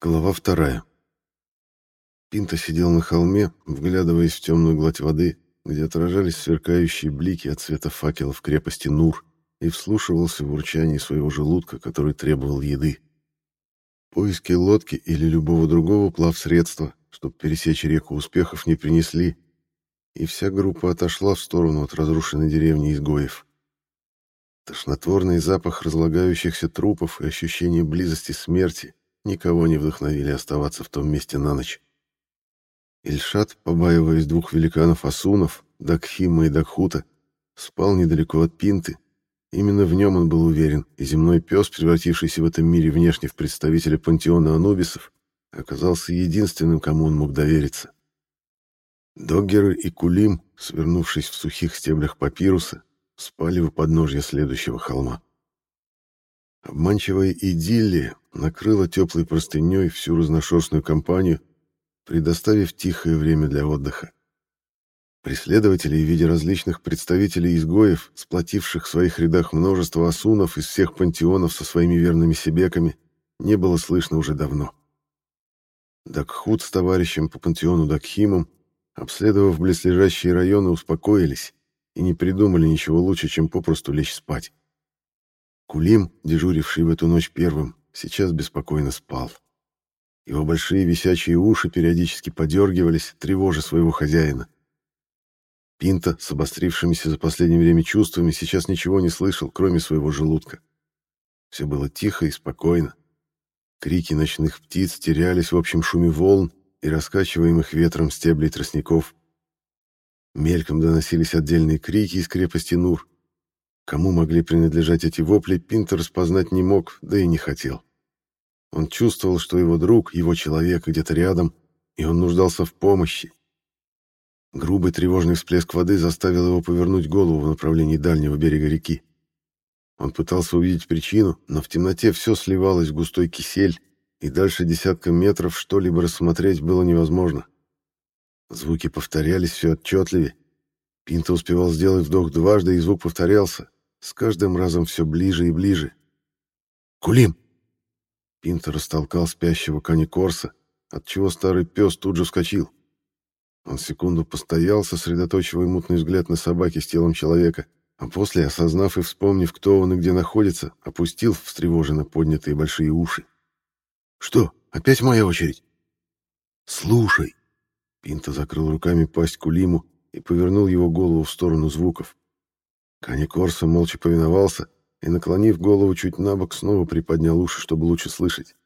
Глава вторая. Пинта сидел на холме, вглядываясь в темную гладь воды, где отражались сверкающие блики от света факелов крепости Нур, и вслушивался в урчание своего желудка, который требовал еды. Поиски лодки или любого другого плавсредства, чтобы пересечь реку успехов, не принесли, и вся группа отошла в сторону от разрушенной деревни изгоев. Тошнотворный запах разлагающихся трупов и ощущение близости смерти никого не вдохновили оставаться в том месте на ночь. Ильшат, побаиваясь двух великанов-асунов, Дакхима и Дакхута, спал недалеко от Пинты. Именно в нем он был уверен, и земной пес, превратившийся в этом мире внешне в представителя пантеона анубисов, оказался единственным, кому он мог довериться. Доггеры и Кулим, свернувшись в сухих стеблях папируса, спали у подножья следующего холма. Обманчивая идиллия накрыла теплой простыней всю разношерстную компанию, предоставив тихое время для отдыха. Преследователи в виде различных представителей изгоев, сплотивших в своих рядах множество асунов из всех пантеонов со своими верными себеками, не было слышно уже давно. Дакхут с товарищем по пантеону Дакхимом, обследовав близлежащие районы, успокоились и не придумали ничего лучше, чем попросту лечь спать. Кулим, дежуривший в эту ночь первым, сейчас беспокойно спал. Его большие висячие уши периодически подергивались, тревожа своего хозяина. Пинта, с обострившимися за последнее время чувствами, сейчас ничего не слышал, кроме своего желудка. Все было тихо и спокойно. Крики ночных птиц терялись в общем шуме волн и раскачиваемых ветром стеблей тростников. Мельком доносились отдельные крики из крепости Нур, Кому могли принадлежать эти вопли, Пинтер распознать не мог, да и не хотел. Он чувствовал, что его друг, его человек где-то рядом, и он нуждался в помощи. Грубый тревожный всплеск воды заставил его повернуть голову в направлении дальнего берега реки. Он пытался увидеть причину, но в темноте все сливалось в густой кисель, и дальше десятка метров что-либо рассмотреть было невозможно. Звуки повторялись все отчетливее. Пинта успевал сделать вдох дважды, и звук повторялся, с каждым разом все ближе и ближе. «Кулим!» Пинтер растолкал спящего Кани Корса, отчего старый пес тут же вскочил. Он секунду постоял, сосредоточивая мутный взгляд на собаке с телом человека, а после, осознав и вспомнив, кто он и где находится, опустил встревоженно поднятые большие уши. «Что, опять моя очередь?» «Слушай!» Пинта закрыл руками пасть Кулиму и повернул его голову в сторону звуков. Кани Корса молча повиновался и, наклонив голову чуть на бок, снова приподнял уши, чтобы лучше слышать.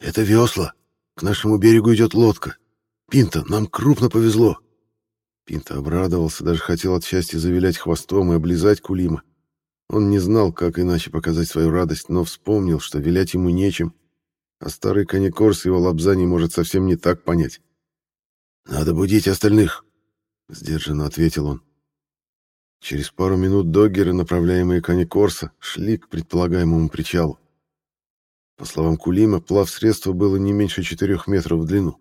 «Это весла. К нашему берегу идет лодка. Пинта, нам крупно повезло». Пинта обрадовался, даже хотел от счастья завилять хвостом и облизать Кулима. Он не знал, как иначе показать свою радость, но вспомнил, что вилять ему нечем, а старый Каникорс его лапзаний может совсем не так понять. «Надо будить остальных», — сдержанно ответил он. Через пару минут доггеры, направляемые кони Корса, шли к предполагаемому причалу. По словам Кулима, плавсредство было не меньше четырех метров в длину.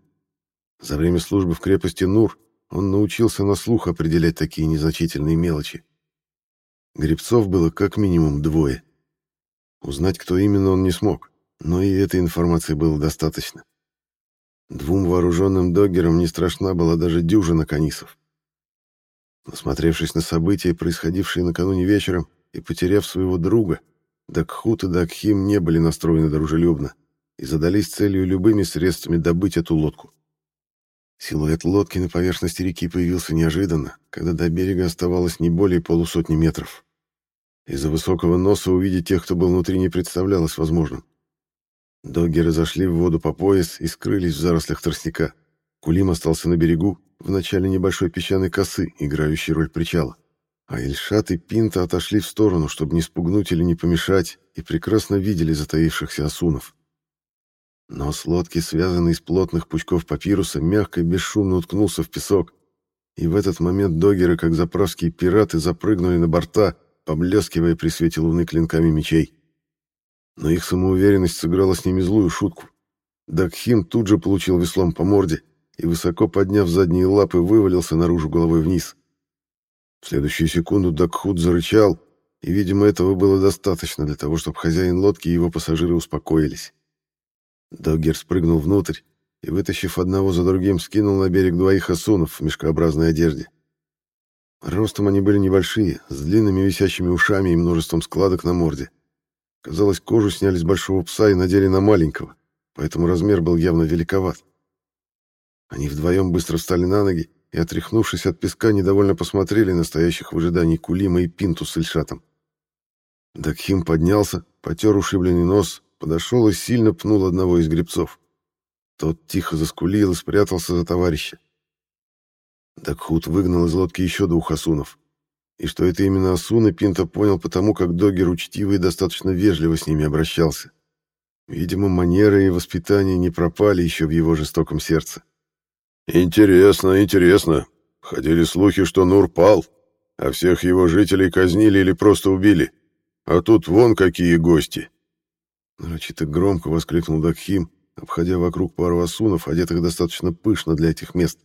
За время службы в крепости Нур он научился на слух определять такие незначительные мелочи. Гребцов было как минимум двое. Узнать, кто именно, он не смог, но и этой информации было достаточно. Двум вооруженным доггерам не страшна была даже дюжина канисов. Насмотревшись на события, происходившие накануне вечером, и потеряв своего друга, Дакхут и Дакхим не были настроены дружелюбно и задались целью любыми средствами добыть эту лодку. Силуэт лодки на поверхности реки появился неожиданно, когда до берега оставалось не более полусотни метров. Из-за высокого носа увидеть тех, кто был внутри, не представлялось возможным. Доггеры зашли в воду по пояс и скрылись в зарослях тростника. Кулим остался на берегу, в начале небольшой песчаной косы, играющей роль причала. А Ильшат и Пинта отошли в сторону, чтобы не спугнуть или не помешать, и прекрасно видели затаившихся осунов. Нос лодки, связанный из плотных пучков папируса, мягко и бесшумно уткнулся в песок, и в этот момент догеры, как заправские пираты, запрыгнули на борта, поблескивая при свете луны клинками мечей. Но их самоуверенность сыграла с ними злую шутку. Дакхим тут же получил веслом по морде, и, высоко подняв задние лапы, вывалился наружу головой вниз. В следующую секунду Дакхуд зарычал, и, видимо, этого было достаточно для того, чтобы хозяин лодки и его пассажиры успокоились. Доггер спрыгнул внутрь и, вытащив одного за другим, скинул на берег двоих осунов в мешкообразной одежде. Ростом они были небольшие, с длинными висящими ушами и множеством складок на морде. Казалось, кожу сняли с большого пса и надели на маленького, поэтому размер был явно великоват. Они вдвоем быстро встали на ноги и, отряхнувшись от песка, недовольно посмотрели на стоящих в ожидании Кулима и Пинту с Ильшатом. Дакхим поднялся, потер ушибленный нос, подошел и сильно пнул одного из гребцов. Тот тихо заскулил и спрятался за товарища. Дакхут выгнал из лодки еще двух асунов. И что это именно асуны, Пинта понял потому, как Догер учтиво и достаточно вежливо с ними обращался. Видимо, манеры и воспитание не пропали еще в его жестоком сердце. «Интересно, интересно. Ходили слухи, что Нур пал, а всех его жителей казнили или просто убили. А тут вон какие гости!» Нарочито громко воскликнул Дакхим, обходя вокруг пару асунов, одетых достаточно пышно для этих мест.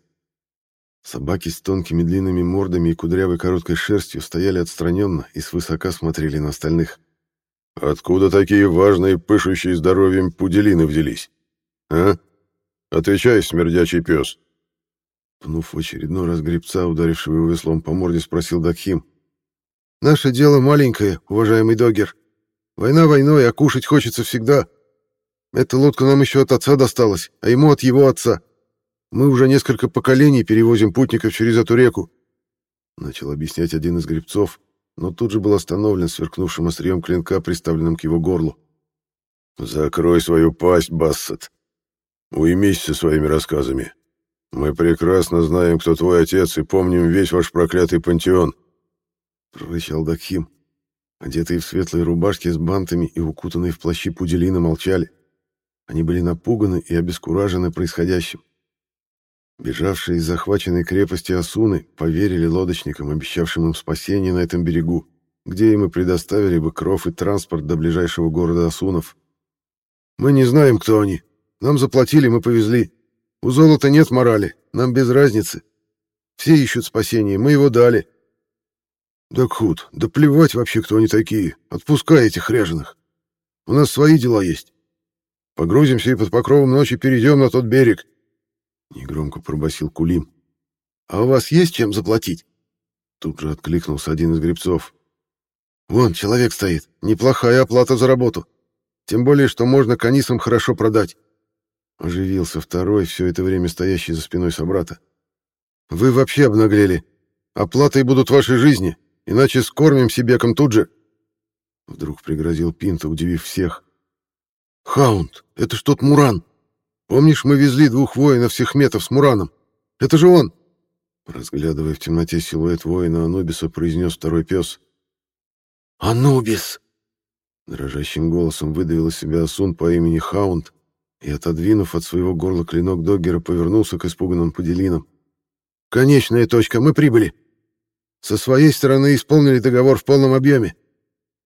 Собаки с тонкими длинными мордами и кудрявой короткой шерстью стояли отстраненно и свысока смотрели на остальных. «Откуда такие важные, пышущие здоровьем пуделины взялись? А? Отвечай, смердячий пес!» Пнув в очередной раз гребца, ударившего его веслом по морде, спросил Дакхим. «Наше дело маленькое, уважаемый Догер. Война войной, а кушать хочется всегда. Эта лодка нам еще от отца досталась, а ему от его отца. Мы уже несколько поколений перевозим путников через эту реку. Начал объяснять один из гребцов, но тут же был остановлен сверкнувшим острием клинка, приставленным к его горлу. «Закрой свою пасть, Бассет. Уймись со своими рассказами. Мы прекрасно знаем, кто твой отец, и помним весь ваш проклятый пантеон», — прорычал Дакхим. Одетые в светлые рубашки с бантами и укутанные в плащи пуделина молчали. Они были напуганы и обескуражены происходящим. Бежавшие из захваченной крепости Асуны поверили лодочникам, обещавшим им спасение на этом берегу, где им и предоставили бы кров и транспорт до ближайшего города Асунов. «Мы не знаем, кто они. Нам заплатили, мы повезли. У золота нет морали, нам без разницы. Все ищут спасения, мы его дали». «Да худ, да плевать вообще, кто они такие. Отпускай этих ряженых. У нас свои дела есть. Погрузимся и под покровом ночи перейдем на тот берег. Негромко пробасил Кулим. «А у вас есть чем заплатить?» Тут же откликнулся один из гребцов. «Вон, человек стоит. Неплохая оплата за работу. Тем более, что можно канисам хорошо продать». Оживился второй, все это время стоящий за спиной собрата. «Вы вообще обнаглели. Оплатой будут ваши жизни, иначе скормим себеком тут же». Вдруг пригрозил Пинта, удивив всех. «Хаунд, это ж тот Муран!» Помнишь, мы везли двух воинов всех метов с Мураном? Это же он!» Разглядывая в темноте силуэт воина Анубиса, произнес второй пес. «Анубис!» Дрожащим голосом выдавил из себя Асун по имени Хаунд и, отодвинув от своего горла клинок Доггера, повернулся к испуганным поделинам. «Конечная точка, мы прибыли. Со своей стороны исполнили договор в полном объеме.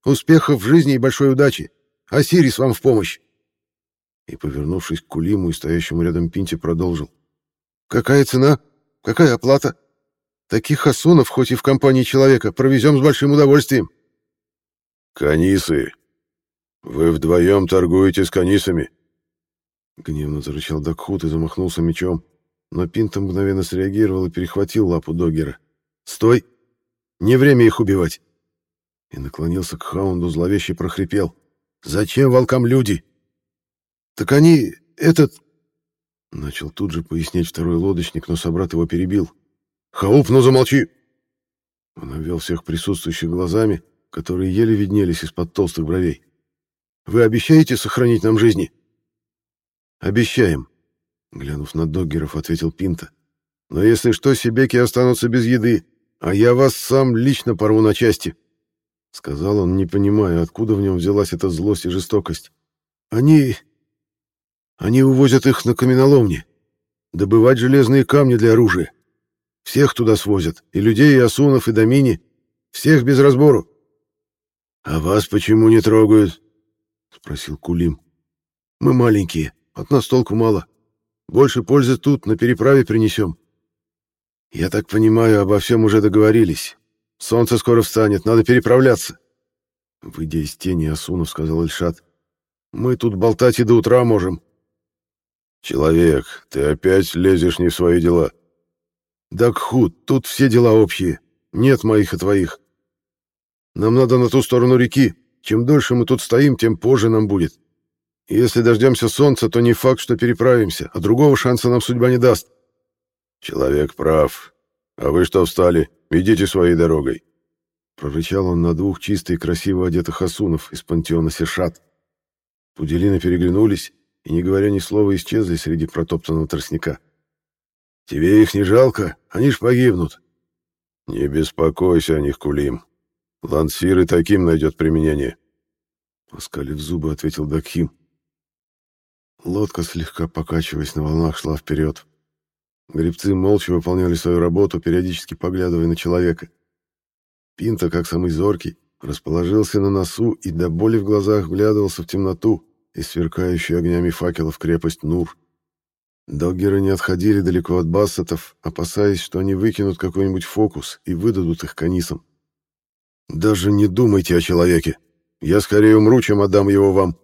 Успехов в жизни и большой удачи. Осирис вам в помощь и, повернувшись к Кулиму и стоящему рядом Пинте, продолжил. «Какая цена? Какая оплата? Таких асунов, хоть и в компании человека, провезем с большим удовольствием». «Канисы! Вы вдвоем торгуете с канисами!» Гневно зарычал Дакхут и замахнулся мечом, но Пинта мгновенно среагировал и перехватил лапу Доггера. «Стой! Не время их убивать!» И наклонился к Хаунду, зловеще прохрипел. «Зачем волкам люди?» «Так они... этот...» Начал тут же пояснять второй лодочник, но собрат его перебил. «Хауп, ну замолчи!» Он обвел всех присутствующих глазами, которые еле виднелись из-под толстых бровей. «Вы обещаете сохранить нам жизни?» «Обещаем», — глянув на Доггеров, ответил Пинта. «Но если что, Сибеки останутся без еды, а я вас сам лично порву на части», — сказал он, не понимая, откуда в нем взялась эта злость и жестокость. «Они... Они увозят их на каменоломни. Добывать железные камни для оружия. Всех туда свозят. И людей, и осунов, и домини. Всех без разбору. — А вас почему не трогают? — спросил Кулим. — Мы маленькие. От нас толку мало. Больше пользы тут, на переправе принесем. — Я так понимаю, обо всем уже договорились. Солнце скоро встанет, надо переправляться. Выйдя из тени, Асунов сказал Ильшат. — Мы тут болтать и до утра можем. «Человек, ты опять лезешь не в свои дела». «Дакхут, тут все дела общие. Нет моих и твоих. Нам надо на ту сторону реки. Чем дольше мы тут стоим, тем позже нам будет. Если дождемся солнца, то не факт, что переправимся, а другого шанса нам судьба не даст». «Человек прав. А вы что встали? Идите своей дорогой». Прорычал он на двух чисто и красиво одетых асунов из пантеона Сешат. Пуделины переглянулись и, не говоря ни слова, исчезли среди протоптанного тростника. «Тебе их не жалко? Они ж погибнут». «Не беспокойся о них, Кулим. Лансир и таким найдет применение». Оскалив зубы, ответил Дакхим. Лодка, слегка покачиваясь на волнах, шла вперед. Гребцы молча выполняли свою работу, периодически поглядывая на человека. Пинта, как самый зоркий, расположился на носу и до боли в глазах вглядывался в темноту и сверкающую огнями факелов крепость Нур. Доггеры не отходили далеко от бассетов, опасаясь, что они выкинут какой-нибудь фокус и выдадут их канисам. «Даже не думайте о человеке. Я скорее умру, чем отдам его вам».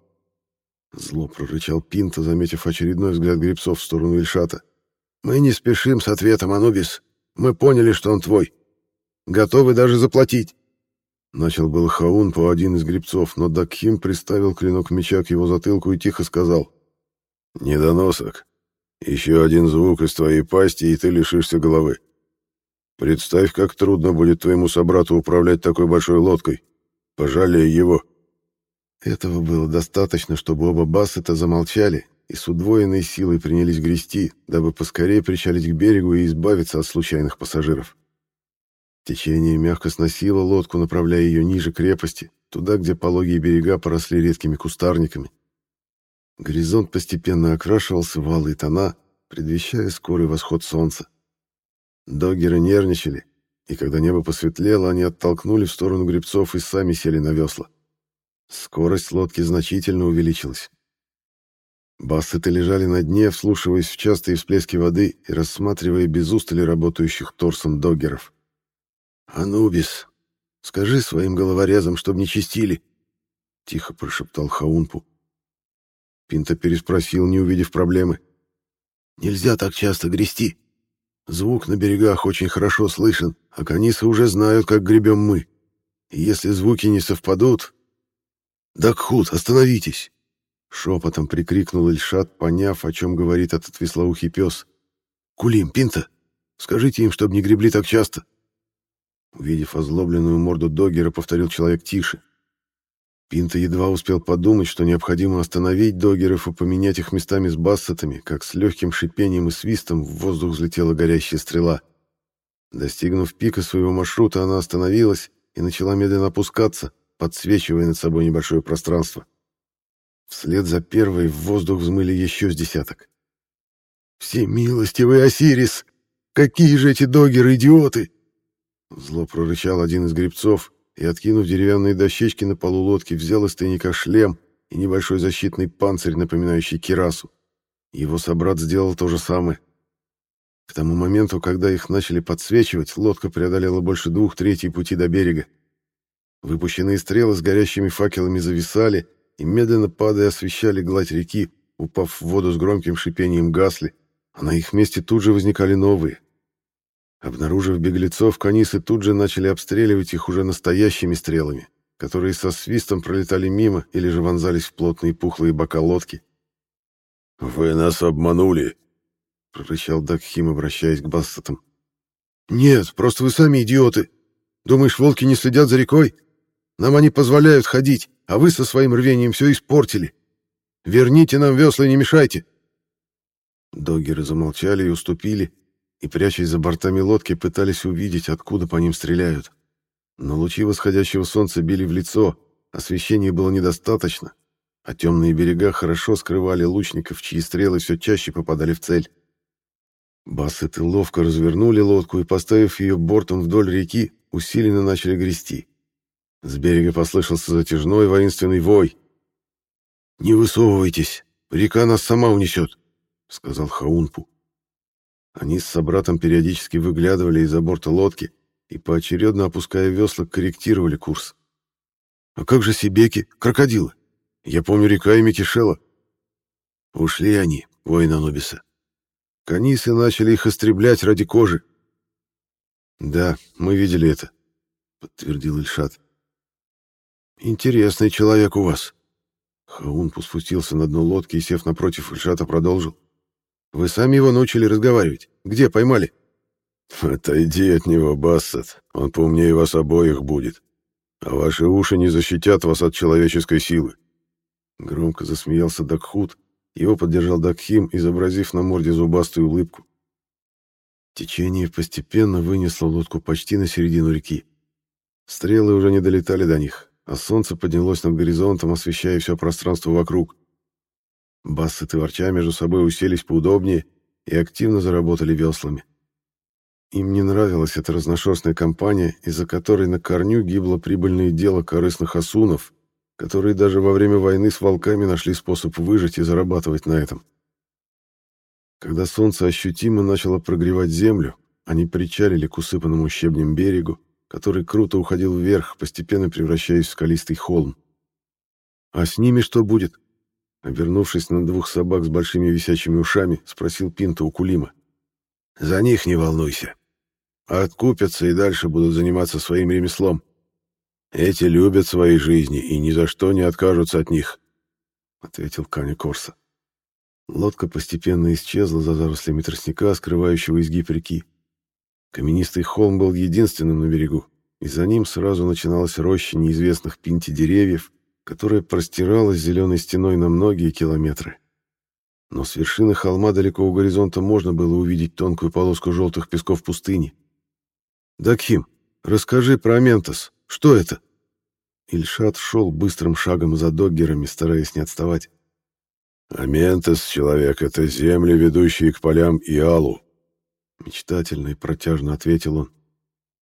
Зло прорычал Пинта, заметив очередной взгляд гребцов в сторону Ильшата. «Мы не спешим с ответом, Анубис. Мы поняли, что он твой. Готовы даже заплатить». Начал был Хаун по один из гребцов, но Дакхим приставил клинок меча к его затылку и тихо сказал. «Недоносок, еще один звук из твоей пасти, и ты лишишься головы. Представь, как трудно будет твоему собрату управлять такой большой лодкой. Пожалей его». Этого было достаточно, чтобы оба Бассета замолчали и с удвоенной силой принялись грести, дабы поскорее причалить к берегу и избавиться от случайных пассажиров. Течение мягко сносило лодку, направляя ее ниже крепости, туда, где пологие берега поросли редкими кустарниками. Горизонт постепенно окрашивался в алые тона, предвещая скорый восход солнца. Доггеры нервничали, и когда небо посветлело, они оттолкнули в сторону гребцов и сами сели на весла. Скорость лодки значительно увеличилась. Бассеты лежали на дне, вслушиваясь в частые всплески воды и рассматривая без устали работающих торсом доггеров. «Анубис, скажи своим головорезам, чтоб не чистили!» — тихо прошептал Хаунпу. Пинта переспросил, не увидев проблемы. «Нельзя так часто грести. Звук на берегах очень хорошо слышен, а канисы уже знают, как гребем мы. И если звуки не совпадут...» «Дакхут, остановитесь!» Шепотом прикрикнул Ильшат, поняв, о чем говорит этот веслоухий пес. «Кулим, Пинта, скажите им, чтобы не гребли так часто». Увидев озлобленную морду Доггера, повторил человек тише. Пинта едва успел подумать, что необходимо остановить Доггеров и поменять их местами с бассетами, как с легким шипением и свистом в воздух взлетела горящая стрела. Достигнув пика своего маршрута, она остановилась и начала медленно опускаться, подсвечивая над собой небольшое пространство. Вслед за первой в воздух взмыли еще с десяток. «Всемилостивый Осирис! Какие же эти догеры идиоты!» Зло прорычал один из грибцов и, откинув деревянные дощечки на полу лодки, взял из тайника шлем и небольшой защитный панцирь, напоминающий кирасу. Его собрат сделал то же самое. К тому моменту, когда их начали подсвечивать, лодка преодолела больше двух третий пути до берега. Выпущенные стрелы с горящими факелами зависали, и, медленно падая, освещали гладь реки, упав в воду с громким шипением гасли, а на их месте тут же возникали новые. Обнаружив беглецов, канисы тут же начали обстреливать их уже настоящими стрелами, которые со свистом пролетали мимо или же вонзались в плотные пухлые бока лодки. «Вы нас обманули!» — прорычал Дакхим, обращаясь к Бассетам. «Нет, просто вы сами идиоты. Думаешь, волки не следят за рекой? Нам они позволяют ходить, а вы со своим рвением все испортили. Верните нам весла и не мешайте. Доггеры замолчали и уступили, и, прячась за бортами лодки, пытались увидеть, откуда по ним стреляют. Но лучи восходящего солнца били в лицо, освещения было недостаточно, а темные берега хорошо скрывали лучников, чьи стрелы все чаще попадали в цель. Бассеты ловко развернули лодку и, поставив ее бортом вдоль реки, усиленно начали грести. С берега послышался затяжной воинственный вой. «Не высовывайтесь, река нас сама унесет», — сказал Хаунпу. Они с собратом периодически выглядывали из-за борта лодки и, поочередно опуская весла, корректировали курс. «А как же Сибеки, крокодилы? Я помню, река ими кишела». «Ушли они. воин Анубиса. Канисы начали их истреблять ради кожи. Да, мы видели это, подтвердил Ильшат. Интересный человек у вас. Хаун спустился на дно лодки и, сев напротив Ильшата, продолжил. Вы сами его научили разговаривать. Где поймали? Отойди от него, Бассет. Он поумнее вас обоих будет. А ваши уши не защитят вас от человеческой силы. Громко засмеялся Дакхут. Его поддержал Дакхим, изобразив на морде зубастую улыбку. Течение постепенно вынесло лодку почти на середину реки. Стрелы уже не долетали до них, а солнце поднялось над горизонтом, освещая все пространство вокруг. Бассет и ворча между собой уселись поудобнее и активно заработали веслами. Им не нравилась эта разношерстная компания, из-за которой на корню гибло прибыльное дело корыстных осунов, которые даже во время войны с волками нашли способ выжить и зарабатывать на этом. Когда солнце ощутимо начало прогревать землю, они причалили к усыпанному щебнем берегу, который круто уходил вверх, постепенно превращаясь в скалистый холм. «А с ними что будет?» Обернувшись на двух собак с большими висячими ушами, спросил Пинта у Кулима. «За них не волнуйся. Откупятся и дальше будут заниматься своим ремеслом. Эти любят свои жизни и ни за что не откажутся от них», — ответил Каня Корса. Лодка постепенно исчезла за зарослями тростника, скрывающего изгиб реки. Каменистый холм был единственным на берегу, и за ним сразу начиналась роща неизвестных пинти деревьев, которая простиралась зеленой стеной на многие километры. Но с вершины холма далеко у горизонта можно было увидеть тонкую полоску желтых песков пустыни. «Дакхим, расскажи про Аментос. Что это?» Ильшат шел быстрым шагом за доггерами, стараясь не отставать. «Аментос, человек, — это земли, ведущие к полям Иалу», — мечтательно и протяжно ответил он.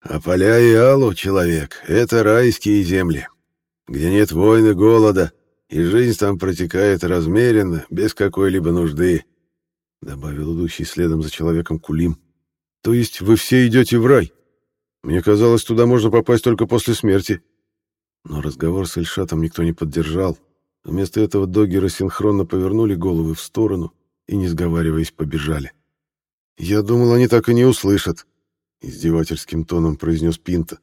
«А поля Иалу, человек, — это райские земли, где нет войны, голода, и жизнь там протекает размеренно, без какой-либо нужды», — добавил идущий следом за человеком Кулим. «То есть вы все идете в рай?» Мне казалось, туда можно попасть только после смерти. Но разговор с Эльшатом никто не поддержал. Вместо этого догеры синхронно повернули головы в сторону и, не сговариваясь, побежали. «Я думал, они так и не услышат», — издевательским тоном произнес Пинта.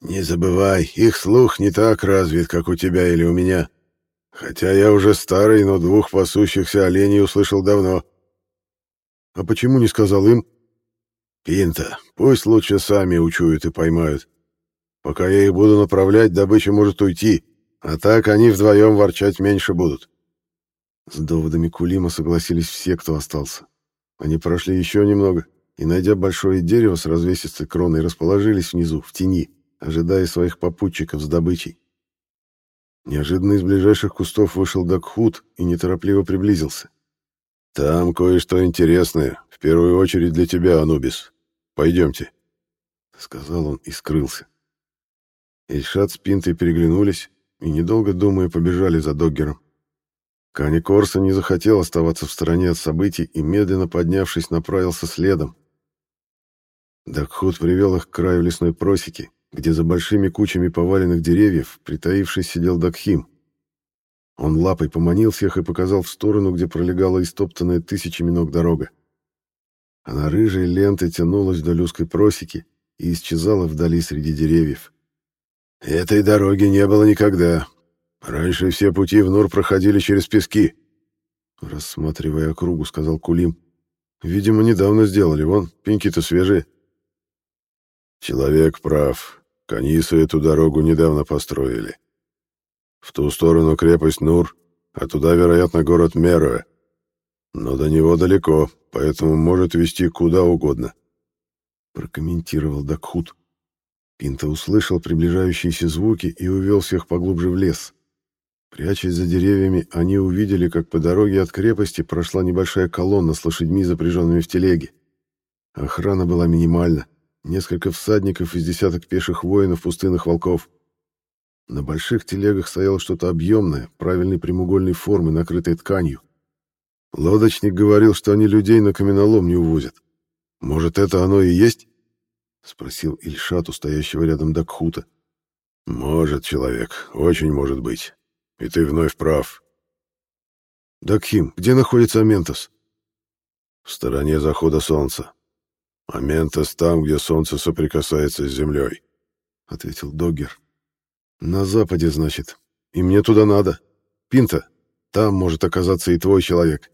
«Не забывай, их слух не так развит, как у тебя или у меня. Хотя я уже старый, но двух пасущихся оленей услышал давно». «А почему не сказал им?» Пинта, пусть лучше сами учуют и поймают. Пока я их буду направлять, добыча может уйти, а так они вдвоем ворчать меньше будут. С доводами Кулима согласились все, кто остался. Они прошли еще немного и, найдя большое дерево с развесистой кроной, расположились внизу, в тени, ожидая своих попутчиков с добычей. Неожиданно из ближайших кустов вышел Дакхут и неторопливо приблизился. «Там кое-что интересное, в первую очередь для тебя, Анубис. Пойдемте», — сказал он и скрылся. Ильшат с Пинтой переглянулись и, недолго думая, побежали за Доггером. Кани Корса не захотел оставаться в стороне от событий и, медленно поднявшись, направился следом. Дакхут привел их к краю лесной просеки, где за большими кучами поваленных деревьев, притаившись, сидел Дакхим. Он лапой поманил всех и показал в сторону, где пролегала истоптанная тысячами ног дорога. Она рыжей лентой тянулась вдоль узкой просеки и исчезала вдали среди деревьев. «Этой дороги не было никогда. Раньше все пути в Нур проходили через пески», — рассматривая округу, сказал Кулим. «Видимо, недавно сделали. Вон, пеньки-то свежие». «Человек прав. Канисы эту дорогу недавно построили. В ту сторону крепость Нур, а туда, вероятно, город Меруэ. Но до него далеко, поэтому может вести куда угодно. Прокомментировал Дакхут. Пинта услышал приближающиеся звуки и увел всех поглубже в лес. Прячась за деревьями, они увидели, как по дороге от крепости прошла небольшая колонна с лошадьми, запряженными в телеге. Охрана была минимальна. Несколько всадников из десяток пеших воинов пустынных волков. На больших телегах стояло что-то объемное, правильной прямоугольной формы, накрытое тканью. Лодочник говорил, что они людей на каменолом не увозят. Может, это оно и есть? Спросил Ильшат у стоящего рядом Дакхута. Может, человек, очень может быть. И ты вновь прав. Дакхим, где находится Аментос? в стороне захода солнца. Аментос там, где солнце соприкасается с землей, — ответил Доггер. На западе, значит. И мне туда надо. Пинта, там может оказаться и твой человек.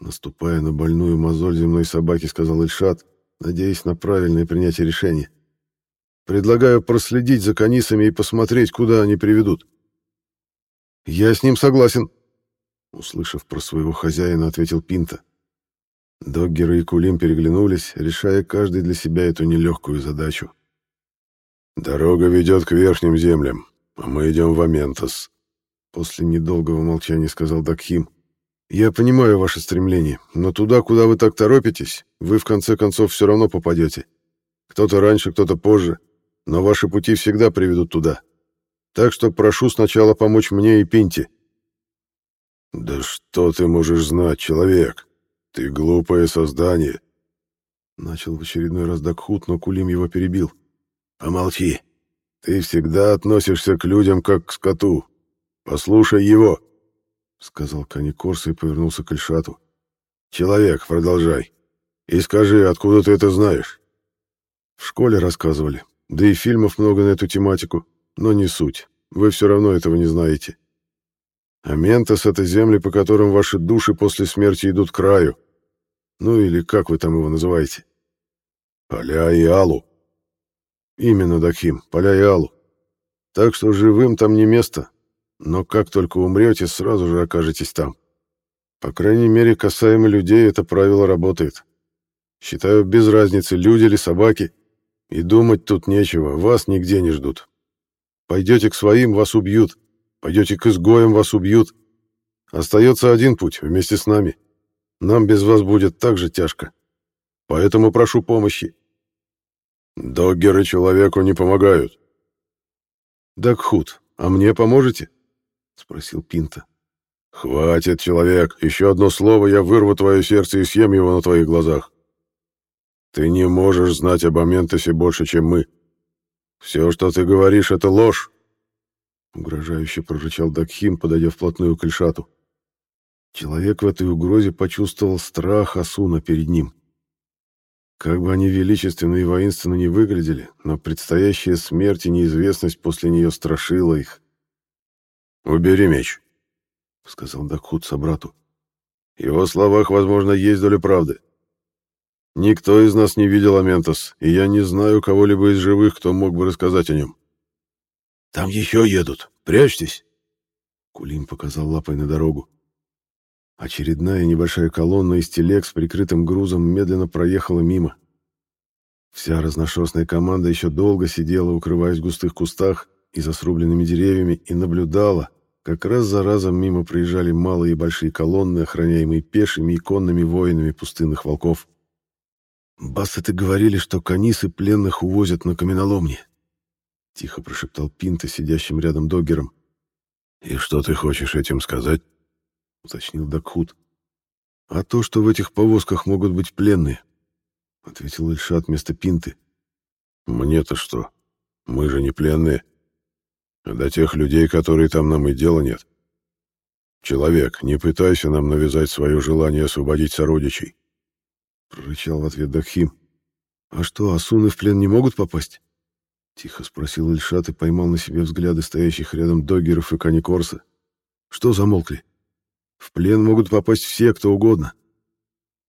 Наступая на больную мозоль земной собаки, сказал Ильшат, надеясь на правильное принятие решения. Предлагаю проследить за канисами и посмотреть, куда они приведут. Я с ним согласен, услышав про своего хозяина, ответил Пинта. Доггер и Кулим переглянулись, решая каждый для себя эту нелегкую задачу. «Дорога ведет к верхним землям, а мы идем в Аментос», — после недолгого молчания сказал Дакхим. «Я понимаю ваше стремление, но туда, куда вы так торопитесь, вы в конце концов все равно попадете. Кто-то раньше, кто-то позже, но ваши пути всегда приведут туда. Так что прошу сначала помочь мне и Пинте». «Да что ты можешь знать, человек? Ты глупое создание!» Начал в очередной раз Дакхут, но Кулим его перебил. «Помолчи. Ты всегда относишься к людям, как к скоту. Послушай его!» Сказал Каникорс и повернулся к Ильшату. «Человек, продолжай. И скажи, откуда ты это знаешь?» «В школе рассказывали. Да и фильмов много на эту тематику. Но не суть. Вы все равно этого не знаете. А Ментос — это земли, по которым ваши души после смерти идут к краю. Ну или как вы там его называете? Поля и Алу. Именно, Дахим, поля и Алу. Так что живым там не место. Но как только умрете, сразу же окажетесь там. По крайней мере, касаемо людей, это правило работает. Считаю, без разницы, люди или собаки. И думать тут нечего, вас нигде не ждут. Пойдете к своим, вас убьют. Пойдете к изгоям, вас убьют. Остается один путь вместе с нами. Нам без вас будет так же тяжко. Поэтому прошу помощи. Доггеры человеку не помогают. Дакхут, а мне поможете? Спросил Пинта. Хватит, человек. Еще одно слово, я вырву твое сердце и съем его на твоих глазах. Ты не можешь знать об Аментосе больше, чем мы. Все, что ты говоришь, это ложь. Угрожающе прорычал Дакхим, подойдя вплотную к Ильшату. Человек в этой угрозе почувствовал страх Асуна перед ним. Как бы они величественно и воинственно не выглядели, но предстоящая смерть и неизвестность после нее страшила их. «Убери меч», — сказал Дакхут собрату. «В его словах, возможно, есть доля правды. Никто из нас не видел Аментос, и я не знаю кого-либо из живых, кто мог бы рассказать о нем. «Там еще едут. Прячьтесь!» Кулим показал лапой на дорогу. Очередная небольшая колонна из телег с прикрытым грузом медленно проехала мимо. Вся разношерстная команда еще долго сидела, укрываясь в густых кустах и за срубленными деревьями, и наблюдала, как раз за разом мимо проезжали малые и большие колонны, охраняемые пешими и конными воинами пустынных волков. «Бассеты говорили, что канисы пленных увозят на каменоломни», — тихо прошептал Пинта сидящим рядом доггером. «И что ты хочешь этим сказать?» — уточнил Дакхут. «А то, что в этих повозках могут быть пленные», — ответил Ильшат вместо Пинты. «Мне-то что? Мы же не пленные. А до тех людей, которые там нам и дела нет. Человек, не пытайся нам навязать свое желание освободить сородичей», — прорычал в ответ Дахим. «А что, асуны в плен не могут попасть?» Тихо спросил Ильшат и поймал на себе взгляды стоящих рядом доггеров и каникорса. Что замолкли? В плен могут попасть все, кто угодно.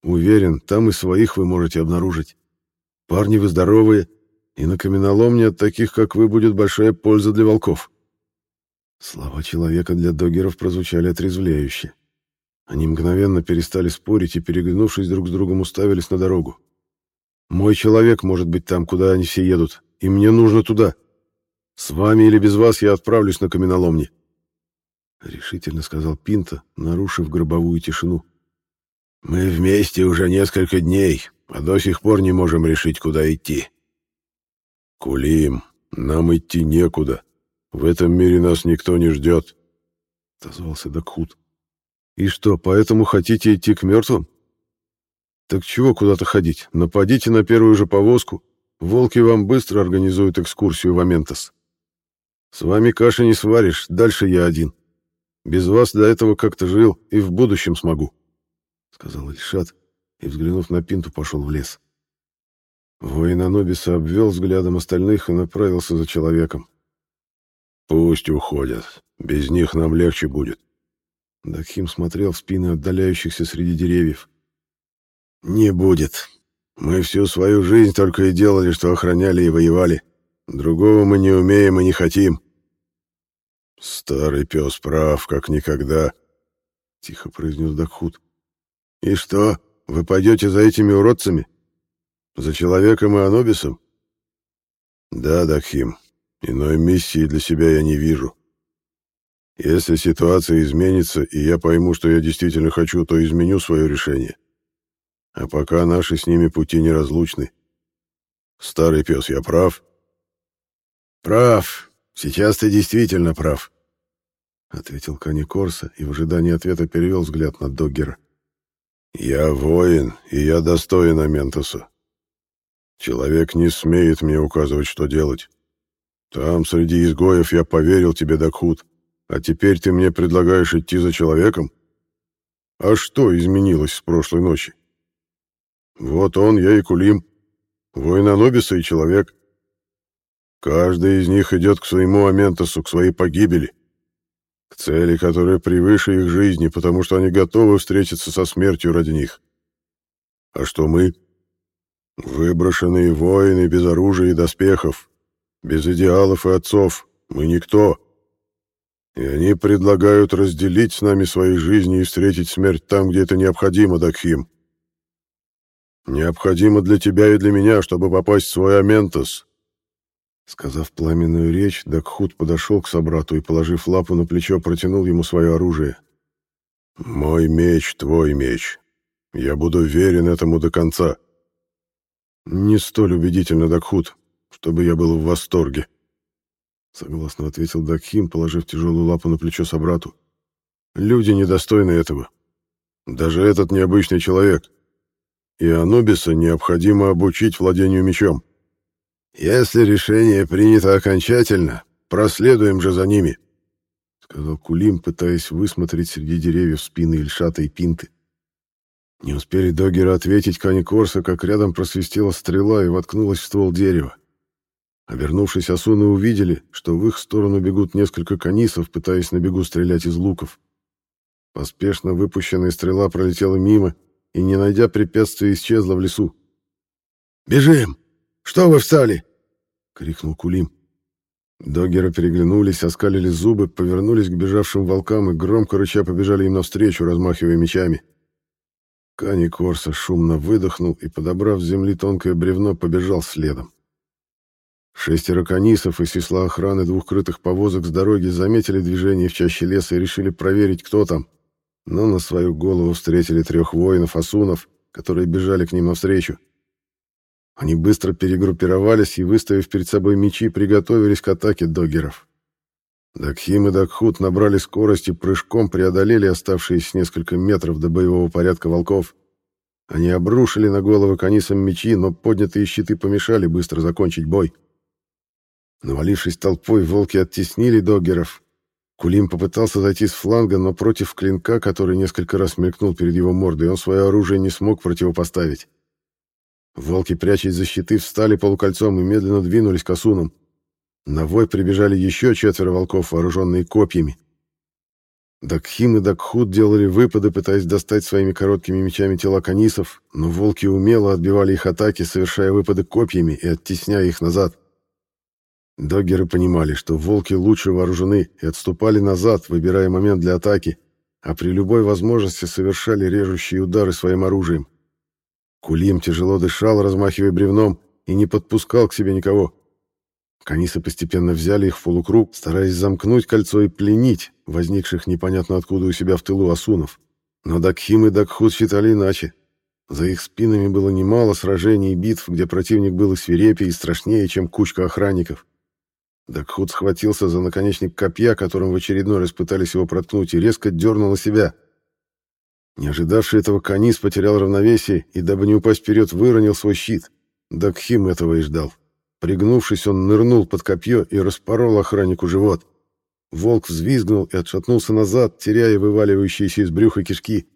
Уверен, там и своих вы можете обнаружить. Парни вы здоровые, и на каменоломне от таких, как вы, будет большая польза для волков. Слова человека для доггеров прозвучали отрезвляюще. Они мгновенно перестали спорить и, переглянувшись друг с другом, уставились на дорогу. «Мой человек может быть там, куда они все едут, и мне нужно туда. С вами или без вас я отправлюсь на каменоломни. Решительно сказал Пинта, нарушив гробовую тишину. Мы вместе уже несколько дней, а до сих пор не можем решить, куда идти. Кулим, нам идти некуда. В этом мире нас никто не ждет. Отозвался Дакхут. И что, поэтому хотите идти к мертвым? Так чего куда-то ходить? Нападите на первую же повозку, Волки вам быстро организуют экскурсию в Аментос. С вами каши не сваришь, дальше я один. Без вас до этого как-то жил и в будущем смогу, — сказал Ильшат, и, взглянув на Пинту, пошел в лес. Воин Анубиса обвел взглядом остальных и направился за человеком. «Пусть уходят. Без них нам легче будет». Дакхим смотрел в спины отдаляющихся среди деревьев. «Не будет. Мы всю свою жизнь только и делали, что охраняли и воевали. Другого мы не умеем и не хотим». «Старый пес прав, как никогда», — тихо произнес Дакхут. «И что, вы пойдете за этими уродцами? За человеком и Анубисом?» «Да, Дакхим, иной миссии для себя я не вижу. Если ситуация изменится, и я пойму, что я действительно хочу, то изменю свое решение. А пока наши с ними пути неразлучны. Старый пес, я прав?» «Прав. Сейчас ты действительно прав», — ответил Кани Корса и в ожидании ответа перевел взгляд на Доггера. «Я воин, и я достоин Аментуса. Человек не смеет мне указывать, что делать. Там, среди изгоев, я поверил тебе, Дакхут, а теперь ты мне предлагаешь идти за человеком? А что изменилось с прошлой ночи? Вот он, я и Кулим, воин Анубиса и человек. Каждый из них идет к своему Аментосу, к своей погибели, к цели, которая превыше их жизни, потому что они готовы встретиться со смертью ради них. А что мы? Выброшенные воины без оружия и доспехов, без идеалов и отцов, мы никто. И они предлагают разделить с нами свои жизни и встретить смерть там, где это необходимо, Дакхим. Необходимо для тебя и для меня, чтобы попасть в свой Аментос. Сказав пламенную речь, Дакхут подошел к собрату и, положив лапу на плечо, протянул ему свое оружие. «Мой меч, твой меч. Я буду верен этому до конца». «Не столь убедительно, Дакхут, чтобы я был в восторге», — согласно ответил Дакхим, положив тяжелую лапу на плечо собрату. «Люди недостойны этого. Даже этот необычный человек. И Анубиса необходимо обучить владению мечом. Если решение принято окончательно, проследуем же за ними», — сказал Кулим, пытаясь высмотреть среди деревьев спины Ильшата и Пинты. Не успели Догера ответить Кани Корса, как рядом просвистела стрела и воткнулась в ствол дерева. Обернувшись, осуны увидели, что в их сторону бегут несколько канисов, пытаясь на бегу стрелять из луков. Поспешно выпущенная стрела пролетела мимо и, не найдя препятствия, исчезла в лесу. «Бежим! Что вы встали?» — крикнул Кулим. Догеры переглянулись, оскалили зубы, повернулись к бежавшим волкам и громко рыча побежали им навстречу, размахивая мечами. Кани Корса шумно выдохнул и, подобрав с земли тонкое бревно, побежал следом. Шестеро канисов из числа охраны двух крытых повозок с дороги заметили движение в чаще леса и решили проверить, кто там, но на свою голову встретили трех воинов-асунов, которые бежали к ним навстречу. Они быстро перегруппировались и, выставив перед собой мечи, приготовились к атаке догеров. Дакхим и Дакхут набрали скорость и прыжком преодолели оставшиеся несколько метров до боевого порядка волков. Они обрушили на головы канисам мечи, но поднятые щиты помешали быстро закончить бой. Навалившись толпой, волки оттеснили доггеров. Кулим попытался зайти с фланга, но против клинка, который несколько раз мелькнул перед его мордой, он свое оружие не смог противопоставить. Волки, прячась за щиты, встали полукольцом и медленно двинулись к осунам. На вой прибежали еще четверо волков, вооруженные копьями. Дакхим и Дакхут делали выпады, пытаясь достать своими короткими мечами тела канисов, но волки умело отбивали их атаки, совершая выпады копьями и оттесняя их назад. Доггеры понимали, что волки лучше вооружены и отступали назад, выбирая момент для атаки, а при любой возможности совершали режущие удары своим оружием. Кулим тяжело дышал, размахивая бревном, и не подпускал к себе никого. Канисы постепенно взяли их в полукруг, стараясь замкнуть кольцо и пленить возникших непонятно откуда у себя в тылу асунов. Но Дакхим и Дакхут считали иначе. За их спинами было немало сражений и битв, где противник был и свирепее, и страшнее, чем кучка охранников. Дакхут схватился за наконечник копья, которым в очередной раз пытались его проткнуть, и резко дернул на себя. Не ожидавший этого Канис потерял равновесие и, дабы не упасть вперед, выронил свой щит. Дакхим этого и ждал. Пригнувшись, он нырнул под копье и распорол охраннику живот. Волк взвизгнул и отшатнулся назад, теряя вываливающиеся из брюха кишки.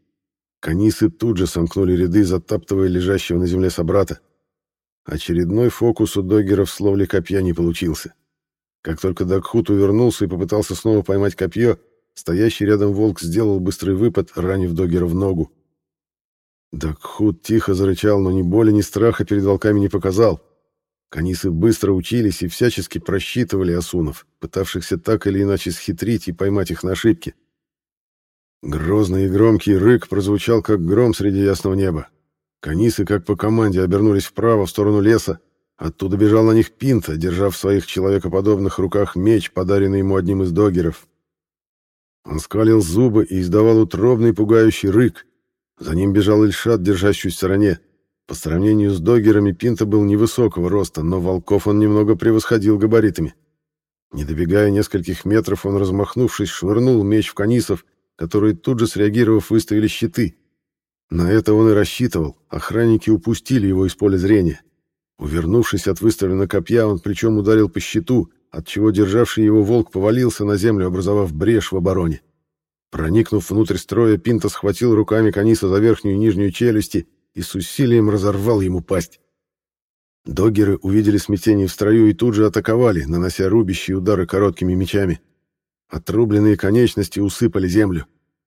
Канисы тут же сомкнули ряды, затаптывая лежащего на земле собрата. Очередной фокус у догеров с ловли копья не получился. Как только Дакхут увернулся и попытался снова поймать копье, стоящий рядом волк сделал быстрый выпад, ранив догера в ногу. Дакхут тихо зарычал, но ни боли, ни страха перед волками не показал. Канисы быстро учились и всячески просчитывали осунов, пытавшихся так или иначе схитрить и поймать их на ошибки. Грозный и громкий рык прозвучал, как гром среди ясного неба. Канисы, как по команде, обернулись вправо, в сторону леса. Оттуда бежал на них Пинта, держа в своих человекоподобных руках меч, подаренный ему одним из догеров. Он скалил зубы и издавал утробный пугающий рык. За ним бежал Ильшат, держащий в стороне. По сравнению с догерами Пинта был невысокого роста, но волков он немного превосходил габаритами. Не добегая нескольких метров, он, размахнувшись, швырнул меч в канисов, которые тут же, среагировав, выставили щиты. На это он и рассчитывал, охранники упустили его из поля зрения. Увернувшись от выставленного копья, он плечом ударил по щиту, отчего державший его волк повалился на землю, образовав брешь в обороне. Проникнув внутрь строя, Пинта схватил руками Каниса за верхнюю и нижнюю челюсти и с усилием разорвал ему пасть. Догеры увидели смятение в строю и тут же атаковали, нанося рубящие удары короткими мечами. Отрубленные конечности усыпали землю.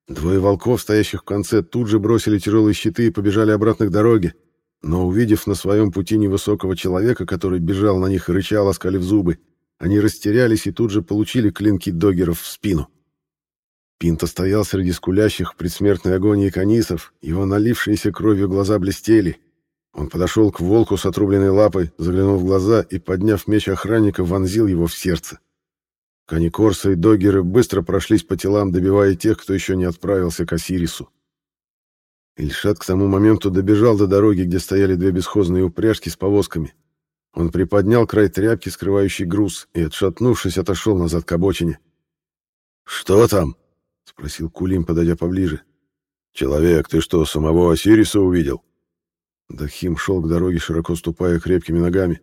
Двое волков, стоящих в конце, тут же бросили тяжелые щиты и побежали обратно к дороге. Но увидев на своем пути невысокого человека, который бежал на них и рычал, оскалив зубы, они растерялись и тут же получили клинки догеров в спину. Пинто стоял среди скулящих в предсмертной агонии канисов, его налившиеся кровью глаза блестели. Он подошел к волку с отрубленной лапой, заглянул в глаза и, подняв меч охранника, вонзил его в сердце. Каникорса и догеры быстро прошлись по телам, добивая тех, кто еще не отправился к Осирису. Ильшат к тому моменту добежал до дороги, где стояли две бесхозные упряжки с повозками. Он приподнял край тряпки, скрывающий груз, и, отшатнувшись, отошел назад к обочине. «Что там?» — спросил Кулим, подойдя поближе. «Человек, ты что, самого Осириса увидел?» Дахим шел к дороге, широко ступая крепкими ногами.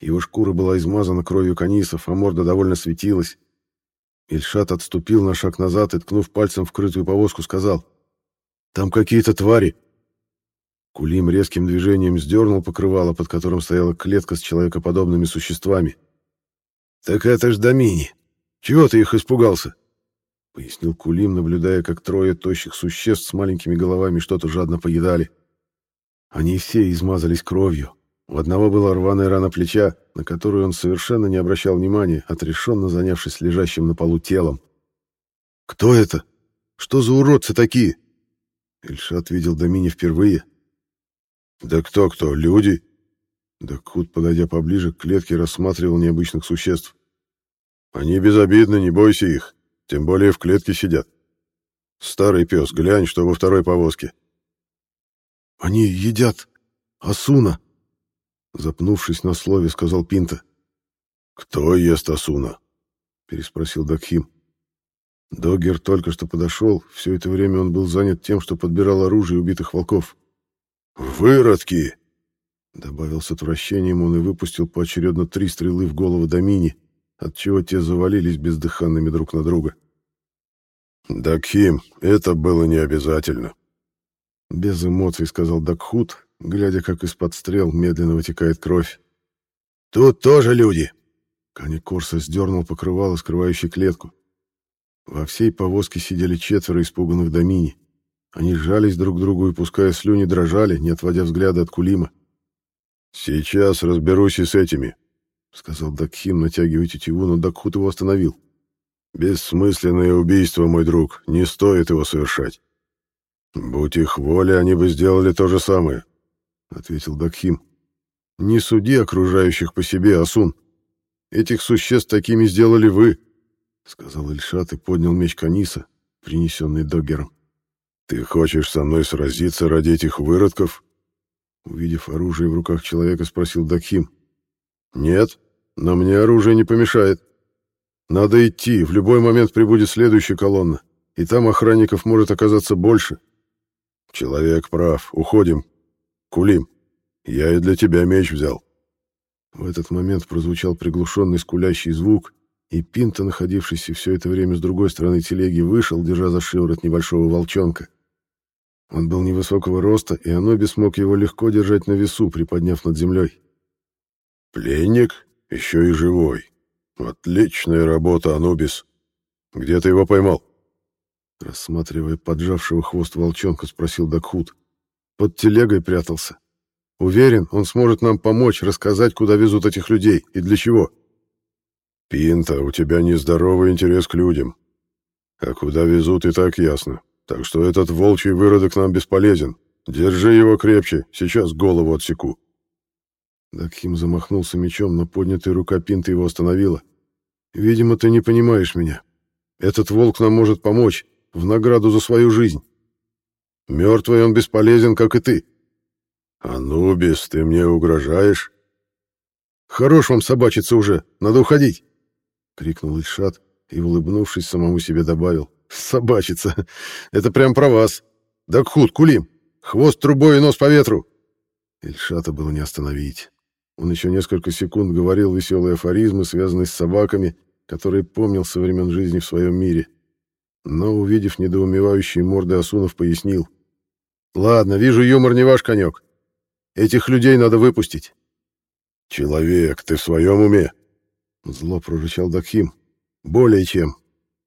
Его шкура была измазана кровью канисов, а морда довольно светилась. Ильшат отступил на шаг назад и, ткнув пальцем в крытую повозку, сказал, «Там какие-то твари». Кулим резким движением сдернул покрывало, под которым стояла клетка с человекоподобными существами. «Так это ж Домини! Чего ты их испугался?» — пояснил Кулим, наблюдая, как трое тощих существ с маленькими головами что-то жадно поедали. Они все измазались кровью. У одного была рваная рана плеча, на которую он совершенно не обращал внимания, отрешенно занявшись лежащим на полу телом. «Кто это? Что за уродцы такие?» Эльшат видел Домини впервые. «Да кто-кто? Люди?» Дакут, подойдя поближе к клетке, рассматривал необычных существ. «Они безобидны, не бойся их. Тем более в клетке сидят. Старый пес, глянь, что во второй повозке. Они едят Асуна, запнувшись на слове, сказал Пинта. Кто ест Асуна? переспросил Дакхим. Догер только что подошел, все это время он был занят тем, что подбирал оружие убитых волков. «Выродки!» Добавил с отвращением он и выпустил поочередно три стрелы в голову Домини, отчего те завалились бездыханными друг на друга. «Дакхим, это было не обязательно», — без эмоций сказал Дакхут, глядя, как из-под стрел медленно вытекает кровь. «Тут тоже люди!» Кани Корса сдернул покрывало, скрывающее клетку. Во всей повозке сидели четверо испуганных домини. Они сжались друг к другу и, пуская слюни, дрожали, не отводя взгляда от Кулима. «Сейчас разберусь и с этими», — сказал Дакхим, натягивая тетиву, но Дакхут его остановил. «Бессмысленное убийство, мой друг, не стоит его совершать». «Будь их воля, они бы сделали то же самое», — ответил Дакхим. «Не суди окружающих по себе, Асун. Этих существ такими сделали вы», — сказал Ильшат и поднял меч Каниса, принесенный Доггером. «Ты хочешь со мной сразиться ради этих выродков?» Увидев оружие в руках человека, спросил Дакхим. «Нет, но мне оружие не помешает. Надо идти, в любой момент прибудет следующая колонна, и там охранников может оказаться больше». «Человек прав, уходим. Кулим, я и для тебя меч взял». В этот момент прозвучал приглушенный скулящий звук, и Пинта, находившийся все это время с другой стороны телеги, вышел, держа за шиворот небольшого волчонка. Он был невысокого роста, и Анубис мог его легко держать на весу, приподняв над землей. «Пленник? Еще и живой. Отличная работа, Анубис. Где ты его поймал?» Рассматривая поджавшего хвост волчонка, спросил Дакхут. «Под телегой прятался. Уверен, он сможет нам помочь, рассказать, куда везут этих людей и для чего». «Пинта, у тебя нездоровый интерес к людям. А куда везут, и так ясно. Так что этот волчий выродок нам бесполезен. Держи его крепче, сейчас голову отсеку». Дакхим замахнулся мечом, но поднятая рука Пинта его остановила. «Видимо, ты не понимаешь меня. Этот волк нам может помочь, в награду за свою жизнь. Мертвый он бесполезен, как и ты». «Анубис, ты мне угрожаешь?» «Хорош вам собачиться уже, надо уходить!» — крикнул Ильшат и, улыбнувшись, самому себе добавил. «Собачиться! Это прям про вас! Дакхут, кулим! Хвост трубой и нос по ветру!» Ильшата было не остановить. Он еще несколько секунд говорил веселые афоризмы, связанные с собаками, которые помнил со времен жизни в своем мире. Но, увидев недоумевающие морды Асунов, пояснил. «Ладно, вижу, юмор не ваш конек. Этих людей надо выпустить». «Человек, ты в своем уме?» Зло прорычал Дакхим. «Более чем.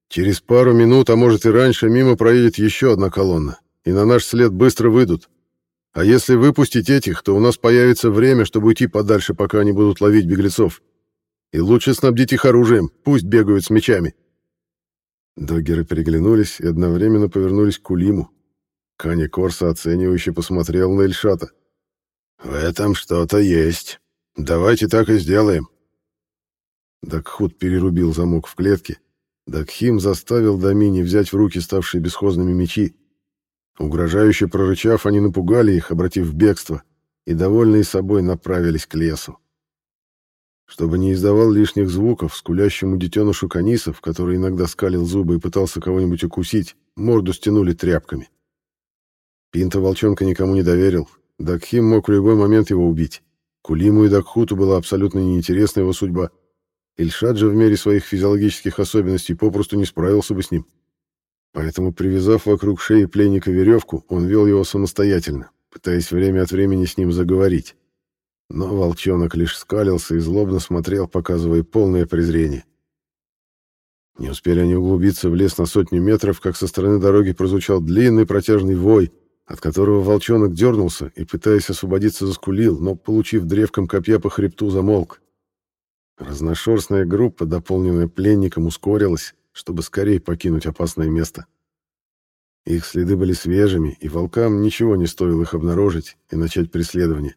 Через пару минут, а может и раньше, мимо проедет еще одна колонна, и на наш след быстро выйдут. А если выпустить этих, то у нас появится время, чтобы уйти подальше, пока они будут ловить беглецов. И лучше снабдить их оружием, пусть бегают с мечами». Доггеры переглянулись и одновременно повернулись к Кулиму. Каня Корса оценивающе посмотрел на Эльшата. «В этом что-то есть. Давайте так и сделаем». Дакхут перерубил замок в клетке. Дакхим заставил Дамини взять в руки ставшие бесхозными мечи. Угрожающе прорычав, они напугали их, обратив в бегство, и, довольные собой, направились к лесу. Чтобы не издавал лишних звуков, скулящему детенышу канисов, который иногда скалил зубы и пытался кого-нибудь укусить, морду стянули тряпками. Пинта волчонка никому не доверил. Дакхим мог в любой момент его убить. Кулиму и Дакхуту была абсолютно неинтересна его судьба. Ильшад же в мере своих физиологических особенностей попросту не справился бы с ним. Поэтому, привязав вокруг шеи пленника веревку, он вел его самостоятельно, пытаясь время от времени с ним заговорить. Но волчонок лишь скалился и злобно смотрел, показывая полное презрение. Не успели они углубиться в лес на сотню метров, как со стороны дороги прозвучал длинный протяжный вой, от которого волчонок дернулся и, пытаясь освободиться, заскулил, но, получив древком копья по хребту, замолк. Разношерстная группа, дополненная пленником, ускорилась, чтобы скорее покинуть опасное место. Их следы были свежими, и волкам ничего не стоило их обнаружить и начать преследование.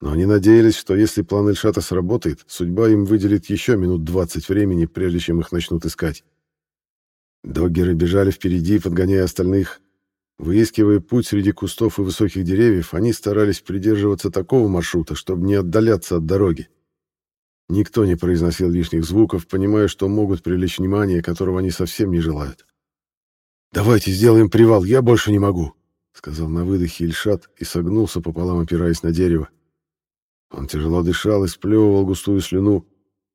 Но они надеялись, что если план Эльшата сработает, судьба им выделит еще минут двадцать времени, прежде чем их начнут искать. Доггеры бежали впереди, подгоняя остальных. Выискивая путь среди кустов и высоких деревьев, они старались придерживаться такого маршрута, чтобы не отдаляться от дороги. Никто не произносил лишних звуков, понимая, что могут привлечь внимание, которого они совсем не желают. «Давайте сделаем привал, я больше не могу», — сказал на выдохе Ильшат и согнулся пополам, опираясь на дерево. Он тяжело дышал и сплевывал густую слюну.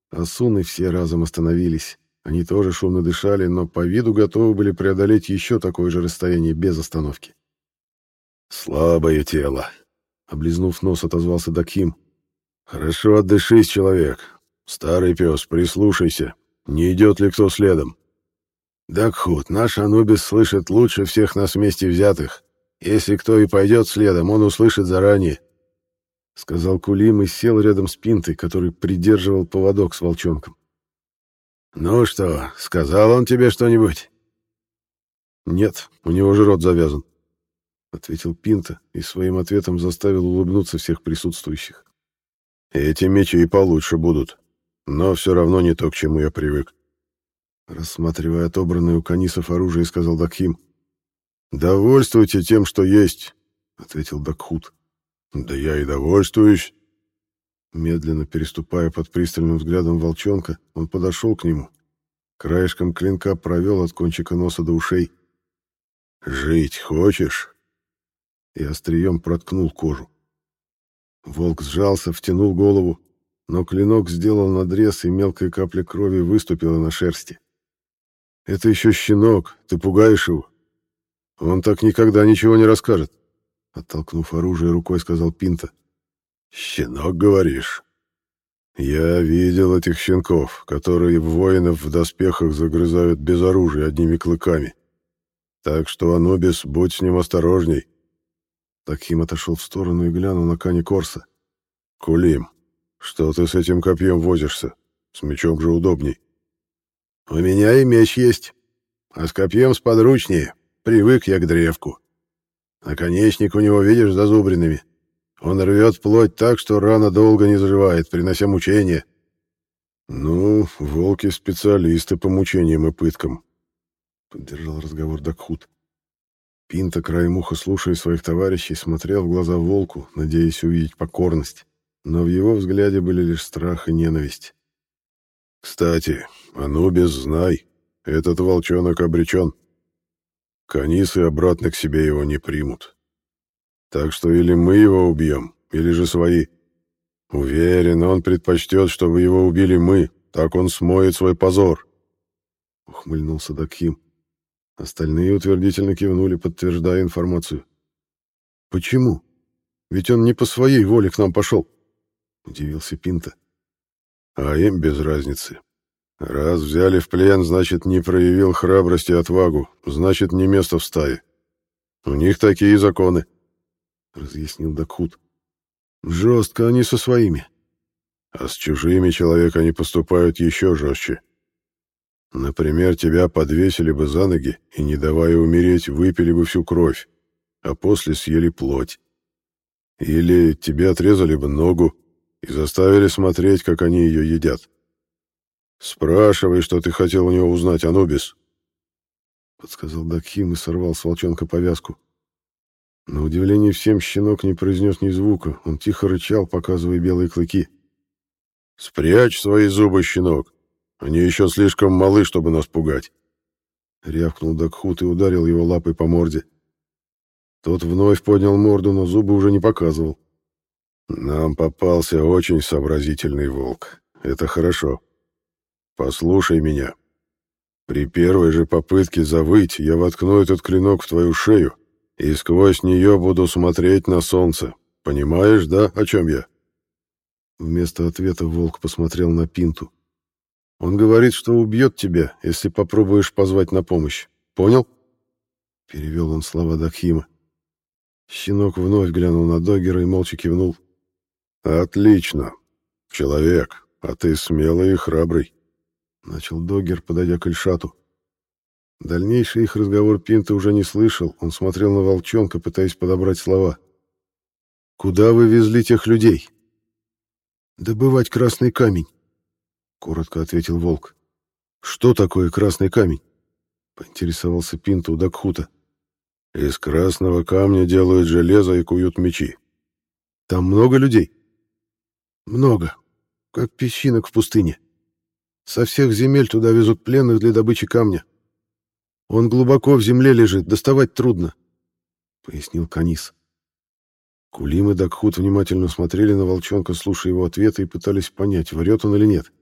А суны все разом остановились. Они тоже шумно дышали, но по виду готовы были преодолеть еще такое же расстояние без остановки. «Слабое тело», — облизнув нос, отозвался Дакхим. «Хорошо отдышись, человек. Старый пес, прислушайся. Не идет ли кто следом?» «Дакхут, наш Анубис слышит лучше всех нас вместе взятых. Если кто и пойдет следом, он услышит заранее сказал Кулим и сел рядом с Пинтой, который придерживал поводок с волчонком. «Ну что, сказал он тебе что-нибудь?» «Нет, у него же рот завязан», — ответил Пинта и своим ответом заставил улыбнуться всех присутствующих. «Эти мечи и получше будут, но все равно не то, к чему я привык». Рассматривая отобранное у канисов оружие, сказал Дакхим. «Довольствуйте тем, что есть», — ответил Дакхут. Да я и довольствуюсь. Медленно переступая под пристальным взглядом волчонка, он подошел к нему. Краешком клинка провел от кончика носа до ушей. «Жить хочешь?» И острием проткнул кожу. Волк сжался, втянул голову, но клинок сделал надрез, и мелкая капля крови выступила на шерсти. «Это еще щенок, ты пугаешь его?» Он так никогда ничего не расскажет. Оттолкнув оружие рукой, сказал Пинта. «Щенок, говоришь?» «Я видел этих щенков, которые воинов в доспехах загрызают без оружия одними клыками. Так что, Анубис, будь с ним осторожней». Таким отошел в сторону и глянул на Кани Корса. «Кулим, что ты с этим копьем возишься? С мечом же удобней». «У меня и меч есть, а с копьем сподручнее. Привык я к древку. Наконечник у него, видишь, зазубренными. Он рвет плоть так, что рана долго не заживает, принося мучения. Ну, волки — специалисты по мучениям и пыткам. Поддержал разговор Дакхут. Пинта, краем уха слушая своих товарищей, смотрел в глаза волку, надеясь увидеть покорность. Но в его взгляде были лишь страх и ненависть. «Кстати, Анубис, знай, этот волчонок обречен. Канисы обратно к себе его не примут. Так что или мы его убьем, или же свои. Уверен, он предпочтет, чтобы его убили мы, так он смоет свой позор. Ухмыльнулся Дакхим. Остальные утвердительно кивнули, подтверждая информацию. «Почему? Ведь он не по своей воле к нам пошел», — удивился Пинта. «А им без разницы. Раз взяли в плен, значит, не проявил храбрость и отвагу, значит, не место в стае. У них такие законы». — разъяснил Дакхут. «Жестко они со своими. А с чужими человек они поступают еще жестче. Например, тебя подвесили бы за ноги и, не давая умереть, выпили бы всю кровь, а после съели плоть. Или тебе отрезали бы ногу и заставили смотреть, как они ее едят. Спрашивай, что ты хотел у него узнать, Анубис». Подсказал Дакхим и сорвал с волчонка повязку. На удивление всем щенок не произнес ни звука, он тихо рычал, показывая белые клыки. «Спрячь свои зубы, щенок! Они еще слишком малы, чтобы нас пугать!» Рявкнул Дакхут и ударил его лапой по морде. Тот вновь поднял морду, но зубы уже не показывал. «Нам попался очень сообразительный волк. Это хорошо. Послушай меня. При первой же попытке завыть я воткну этот клинок в твою шею и сквозь нее буду смотреть на солнце. Понимаешь, да, о чем я?» Вместо ответа волк посмотрел на Пинту. «Он говорит, что убьет тебя, если попробуешь позвать на помощь. Понял?» Перевел он слова Дакхима. Щенок вновь глянул на Догера и молча кивнул. «Отлично. Человек, а ты смелый и храбрый», — начал Догер, подойдя к Ильшату. Дальнейший их разговор Пинта уже не слышал, он смотрел на волчонка, пытаясь подобрать слова. «Куда вы везли тех людей?» «Добывать красный камень», — коротко ответил волк. «Что такое красный камень?» — поинтересовался Пинта у Дакхута. «Из красного камня делают железо и куют мечи». «Там много людей?» «Много, как песчинок в пустыне. Со всех земель туда везут пленных для добычи камня. Он глубоко в земле лежит, доставать трудно, — пояснил Канис. Кулим и Дакхут внимательно смотрели на волчонка, слушая его ответы, и пытались понять, врет он или нет. —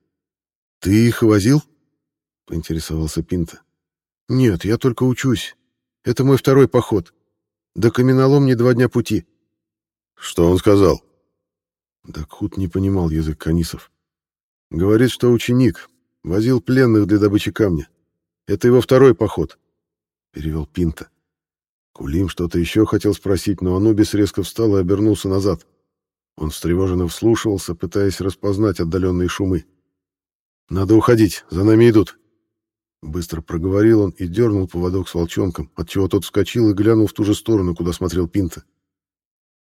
Ты их возил? — поинтересовался Пинта. — Нет, я только учусь. Это мой второй поход. До каменолом не два дня пути. — Что он сказал? Дакхут не понимал язык канисов. Говорит, что ученик, возил пленных для добычи камня. Это его второй поход, — перевел Пинта. Кулим что-то еще хотел спросить, но Анубис резко встал и обернулся назад. Он встревоженно вслушивался, пытаясь распознать отдаленные шумы. «Надо уходить, за нами идут!» Быстро проговорил он и дернул поводок с волчонком, отчего тот вскочил и глянул в ту же сторону, куда смотрел Пинта.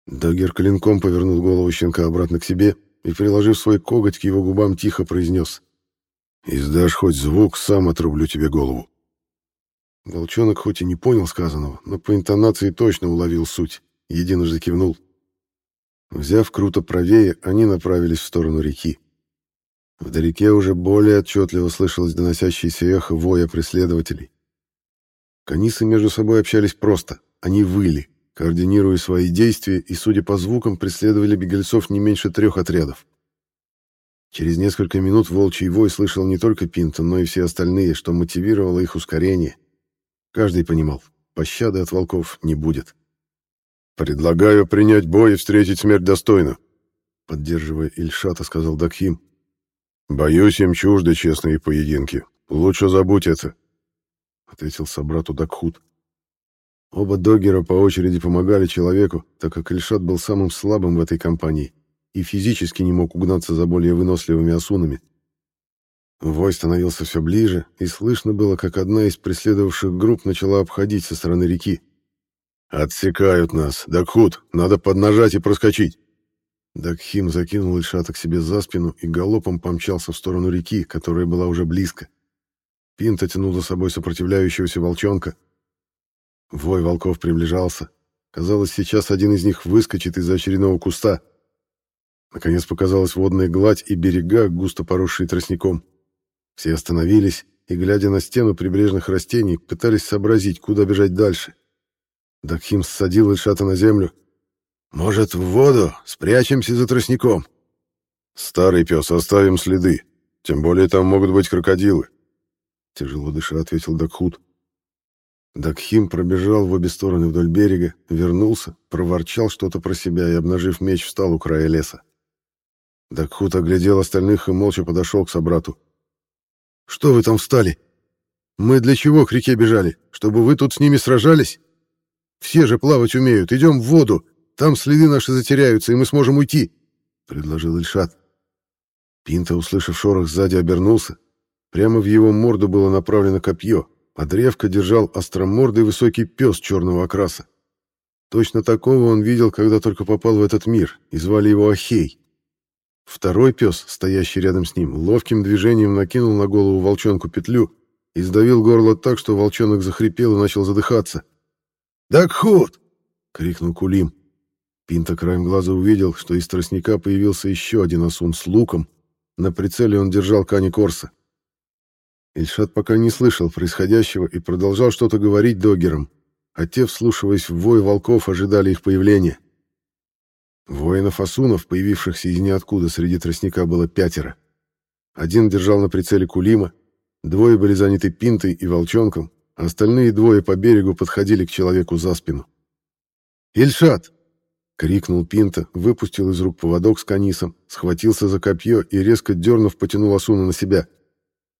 Дагер клинком повернул голову щенка обратно к себе и, приложив свой коготь к его губам, тихо произнес. Издашь хоть звук, сам отрублю тебе голову. Волчонок хоть и не понял сказанного, но по интонации точно уловил суть, единожды кивнул. Взяв круто правее, они направились в сторону реки. Вдалеке уже более отчетливо слышалось доносящееся эхо воя преследователей. Канисы между собой общались просто, они выли, координируя свои действия и, судя по звукам, преследовали беглецов не меньше трех отрядов. Через несколько минут волчий вой слышал не только Пинта, но и все остальные, что мотивировало их ускорение. Каждый понимал, пощады от волков не будет. «Предлагаю принять бой и встретить смерть достойно», — поддерживая Ильшата, сказал Дакхим. «Боюсь, им чужды честные поединки. Лучше забудь это», — ответил собрату Дакхут. Оба догера по очереди помогали человеку, так как Ильшат был самым слабым в этой компании и физически не мог угнаться за более выносливыми осунами. Вой становился все ближе, и слышно было, как одна из преследовавших групп начала обходить со стороны реки. «Отсекают нас. Дакхут, надо поднажать и проскочить». Дакхим закинул Ильшата себе за спину и галопом помчался в сторону реки, которая была уже близко. Пинта тянул за собой сопротивляющегося волчонка. Вой волков приближался. Казалось, сейчас один из них выскочит из очередного куста. Наконец показалась водная гладь и берега, густо поросшие тростником. Все остановились и, глядя на стену прибрежных растений, пытались сообразить, куда бежать дальше. Дакхим ссадил Ильшата на землю. «Может, в воду? Спрячемся за тростником?» «Старый пес, оставим следы. Тем более там могут быть крокодилы», — тяжело дыша ответил Дакхут. Дакхим пробежал в обе стороны вдоль берега, вернулся, проворчал что-то про себя и, обнажив меч, встал у края леса. Дакхут оглядел остальных и молча подошел к собрату. Что вы там встали? Мы для чего к реке бежали? Чтобы вы тут с ними сражались? Все же плавать умеют. Идем в воду. Там следы наши затеряются, и мы сможем уйти, — предложил Ильшат. Пинта, услышав шорох сзади, обернулся. Прямо в его морду было направлено копье, а древко держал остромордый высокий пес черного окраса. Точно такого он видел, когда только попал в этот мир, и звали его Ахей. Второй пес, стоящий рядом с ним, ловким движением накинул на голову волчонку петлю и сдавил горло так, что волчонок захрипел и начал задыхаться. «Дакхут!» — крикнул Кулим. Пинта краем глаза увидел, что из тростника появился еще один осун с луком. На прицеле он держал Кани Корса. Ильшат пока не слышал происходящего и продолжал что-то говорить догерам, а те, вслушиваясь в вой волков, ожидали их появления. Воинов-асунов, появившихся из ниоткуда среди тростника, было пятеро. Один держал на прицеле Кулима, двое были заняты Пинтой и Волчонком, а остальные двое по берегу подходили к человеку за спину. «Ильшат!» — крикнул Пинта, выпустил из рук поводок с канисом, схватился за копье и, резко дернув, потянул Асуна на себя.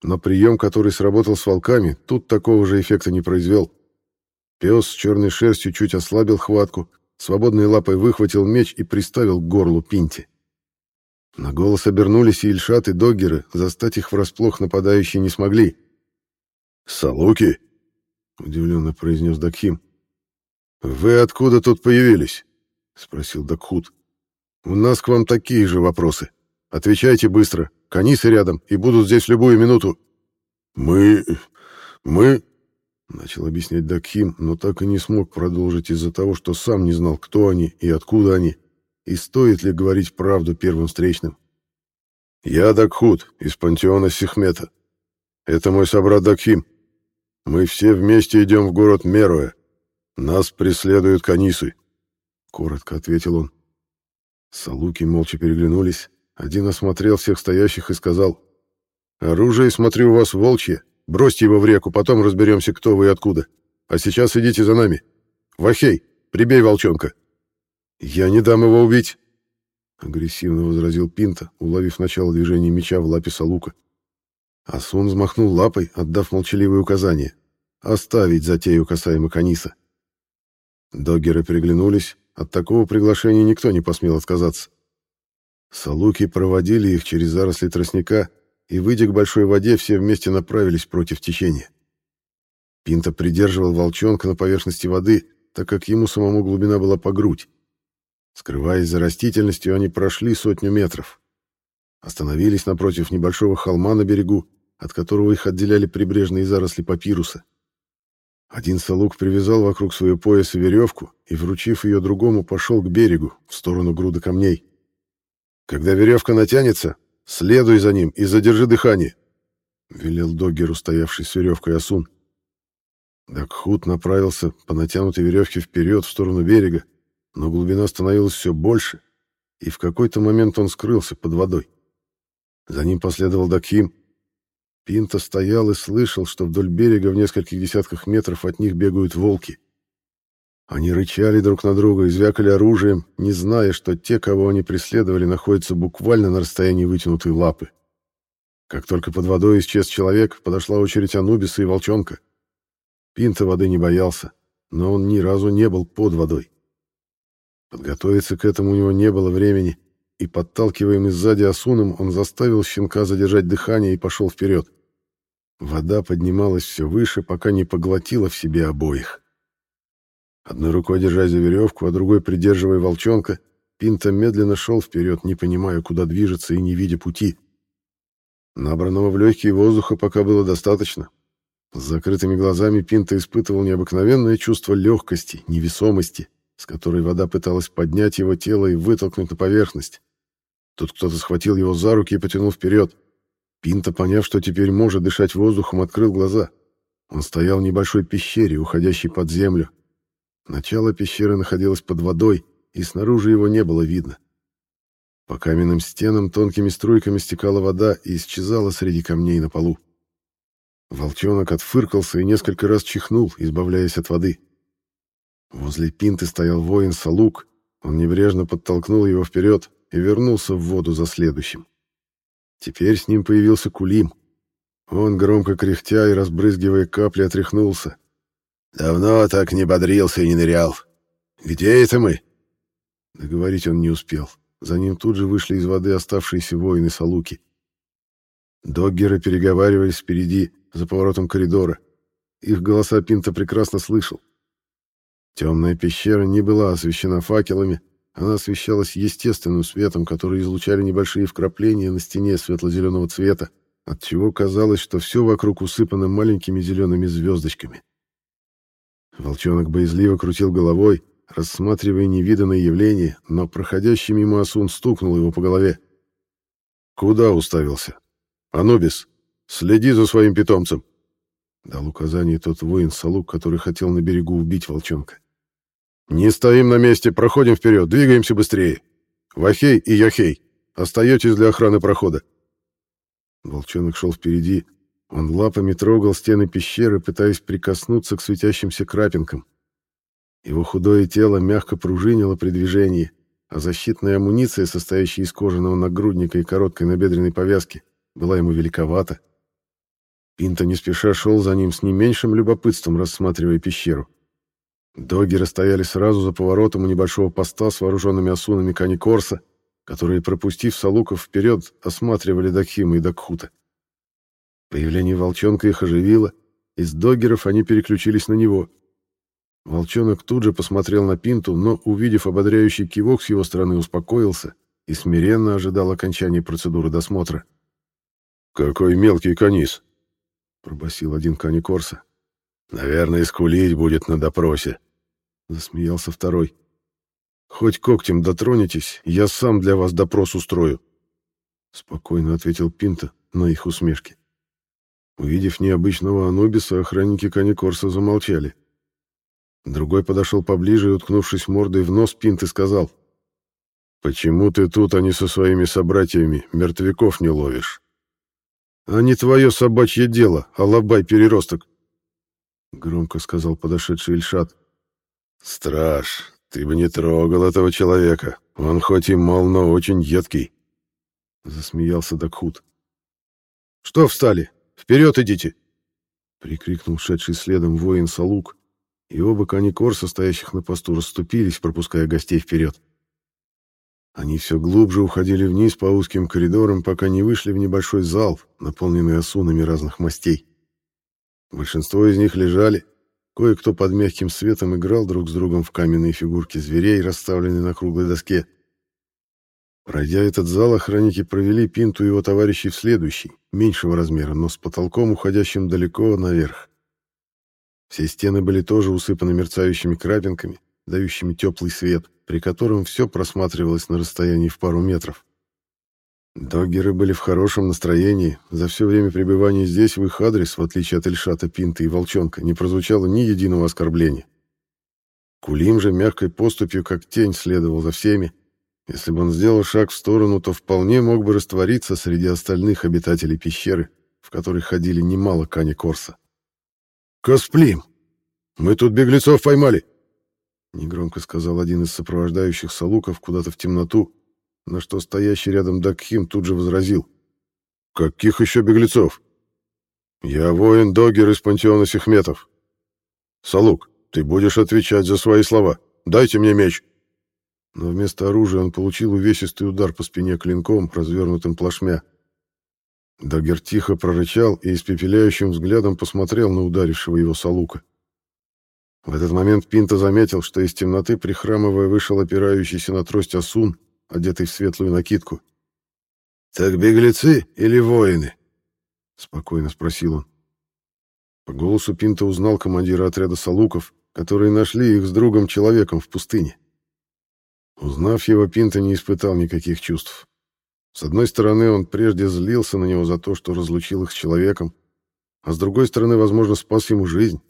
Но прием, который сработал с волками, тут такого же эффекта не произвел. Пес с черной шерстью чуть ослабил хватку, свободной лапой выхватил меч и приставил к горлу Пинти. На голос обернулись и Ильшат, и Доггеры, застать их врасплох нападающие не смогли. «Салуки?» — удивленно произнес Дакхим. «Вы откуда тут появились?» — спросил Дакхут. «У нас к вам такие же вопросы. Отвечайте быстро. Канисы рядом и будут здесь любую минуту». «Мы... мы...» Начал объяснять Дакхим, но так и не смог продолжить из-за того, что сам не знал, кто они и откуда они, и стоит ли говорить правду первым встречным. «Я Дакхут из пантеона Сихмета. Это мой собрат Дакхим. Мы все вместе идем в город Меруэ. Нас преследуют канисы», — коротко ответил он. Салуки молча переглянулись. Один осмотрел всех стоящих и сказал, «Оружие, смотрю, у вас волчье. Бросьте его в реку, потом разберемся, кто вы и откуда. А сейчас идите за нами. Вахей, прибей волчонка. Я не дам его убить, агрессивно возразил Пинта, уловив начало движения меча в лапе Салука. Асун взмахнул лапой, отдав молчаливые указания. Оставить затею касаемо Каниса. Доггеры приглянулись. От такого приглашения никто не посмел отказаться. Салуки проводили их через заросли тростника, и, выйдя к большой воде, все вместе направились против течения. Пинта придерживал волчонка на поверхности воды, так как ему самому глубина была по грудь. Скрываясь за растительностью, они прошли сотню метров. Остановились напротив небольшого холма на берегу, от которого их отделяли прибрежные заросли папируса. Один салук привязал вокруг своего пояса веревку и, вручив ее другому, пошел к берегу, в сторону груды камней. «Когда веревка натянется, Следуй за ним и задержи дыхание, велел Доггеру, стоявший с веревкой Асун. Дакхут направился по натянутой веревке вперед в сторону берега, но глубина становилась все больше, и в какой-то момент он скрылся под водой. За ним последовал Дакхим. Пинта стоял и слышал, что вдоль берега в нескольких десятках метров от них бегают волки — Они рычали друг на друга и звякали оружием, не зная, что те, кого они преследовали, находятся буквально на расстоянии вытянутой лапы. Как только под водой исчез человек, подошла очередь Анубиса и Волчонка. Пинта воды не боялся, но он ни разу не был под водой. Подготовиться к этому у него не было времени, и, подталкиваемый сзади Асуном, он заставил щенка задержать дыхание и пошел вперед. Вода поднималась все выше, пока не поглотила в себе обоих. Одной рукой держась за веревку, а другой придерживая волчонка, Пинта медленно шел вперед, не понимая, куда движется и не видя пути. Набранного в легкие воздуха пока было достаточно. С закрытыми глазами Пинта испытывал необыкновенное чувство легкости, невесомости, с которой вода пыталась поднять его тело и вытолкнуть на поверхность. Тут кто-то схватил его за руки и потянул вперед. Пинта, поняв, что теперь может дышать воздухом, открыл глаза. Он стоял в небольшой пещере, уходящей под землю. Начало пещеры находилось под водой, и снаружи его не было видно. По каменным стенам тонкими струйками стекала вода и исчезала среди камней на полу. Волчонок отфыркался и несколько раз чихнул, избавляясь от воды. Возле пинты стоял воин Салук. Он небрежно подтолкнул его вперед и вернулся в воду за следующим. Теперь с ним появился Кулим. Он, громко кряхтя и разбрызгивая капли, отряхнулся. «Давно так не бодрился и не нырял. Где это мы?» Договорить он не успел. За ним тут же вышли из воды оставшиеся воины Салуки. Доггеры переговаривались впереди, за поворотом коридора. Их голоса Пинта прекрасно слышал. Темная пещера не была освещена факелами, она освещалась естественным светом, который излучали небольшие вкрапления на стене светло-зеленого цвета, отчего казалось, что все вокруг усыпано маленькими зелеными звездочками. Волчонок боязливо крутил головой, рассматривая невиданное явление, но проходящий мимо Асун стукнул его по голове. «Куда уставился? Анубис, следи за своим питомцем!» Дал указание тот воин Салук, который хотел на берегу убить волчонка. «Не стоим на месте, проходим вперед, двигаемся быстрее! Вахей и Яхей, остаетесь для охраны прохода!» Волчонок шел впереди, он лапами трогал стены пещеры, пытаясь прикоснуться к светящимся крапинкам. Его худое тело мягко пружинило при движении, а защитная амуниция, состоящая из кожаного нагрудника и короткой набедренной повязки, была ему великовата. Пинта не спеша шел за ним с не меньшим любопытством, рассматривая пещеру. Доги стояли сразу за поворотом у небольшого поста с вооруженными осунами Каникорса, которые, пропустив Салуков вперед, осматривали Дакхима и Дакхута. Появление волчонка их оживило, из догеров они переключились на него. Волчонок тут же посмотрел на Пинту, но, увидев ободряющий кивок с его стороны, успокоился и смиренно ожидал окончания процедуры досмотра. «Какой мелкий канис!» — пробасил один Кани Корса. «Наверное, скулить будет на допросе», — засмеялся второй. «Хоть когтем дотронетесь, я сам для вас допрос устрою», — спокойно ответил Пинта на их усмешки. Увидев необычного Анубиса, охранники Каникорса замолчали. Другой подошел поближе и, уткнувшись мордой в нос, Пинты сказал, «Почему ты тут, а не со своими собратьями, мертвяков не ловишь?» «А не твое собачье дело, алабай-переросток», — громко сказал подошедший Ильшат. «Страж, ты бы не трогал этого человека, он хоть и мал, но очень едкий», — засмеялся Дакхут. «Что встали? Вперед идите!» — прикрикнул шедший следом воин Салук, и оба каникор, состоящих на посту, расступились, пропуская гостей вперед. Они все глубже уходили вниз по узким коридорам, пока не вышли в небольшой зал, наполненный осунами разных мастей. Большинство из них лежали, кое-кто под мягким светом играл друг с другом в каменные фигурки зверей, расставленные на круглой доске. Пройдя этот зал, охранники провели Пинту и его товарищей в следующий, меньшего размера, но с потолком, уходящим далеко наверх. Все стены были тоже усыпаны мерцающими крапинками, дающими теплый свет, при котором все просматривалось на расстоянии в пару метров. Доггеры были в хорошем настроении. За все время пребывания здесь в их адрес, в отличие от Эльшата, Пинта и Волчонка, не прозвучало ни единого оскорбления. Кулим же мягкой поступью, как тень, следовал за всеми, если бы он сделал шаг в сторону, то вполне мог бы раствориться среди остальных обитателей пещеры, в которой ходили немало Кани Корса. «Косплим! Мы тут беглецов поймали!» негромко сказал один из сопровождающих Салуков куда-то в темноту, на что стоящий рядом Дакхим тут же возразил. «Каких еще беглецов? Я воин Догер из пантеона Сехметов. Салук, ты будешь отвечать за свои слова. Дайте мне меч!» Но вместо оружия он получил увесистый удар по спине клинком, развернутым плашмя. Дагер тихо прорычал и испепеляющим взглядом посмотрел на ударившего его Салука. В этот момент Пинто заметил, что из темноты, прихрамывая, вышел опирающийся на трость Асун, одетый в светлую накидку. «Так беглецы или воины?» — спокойно спросил он. По голосу Пинто узнал командира отряда Салуков, которые нашли их с другом-человеком в пустыне. Узнав его, Пинто не испытал никаких чувств. С одной стороны, он прежде злился на него за то, что разлучил их с человеком, а с другой стороны, возможно, спас ему жизнь.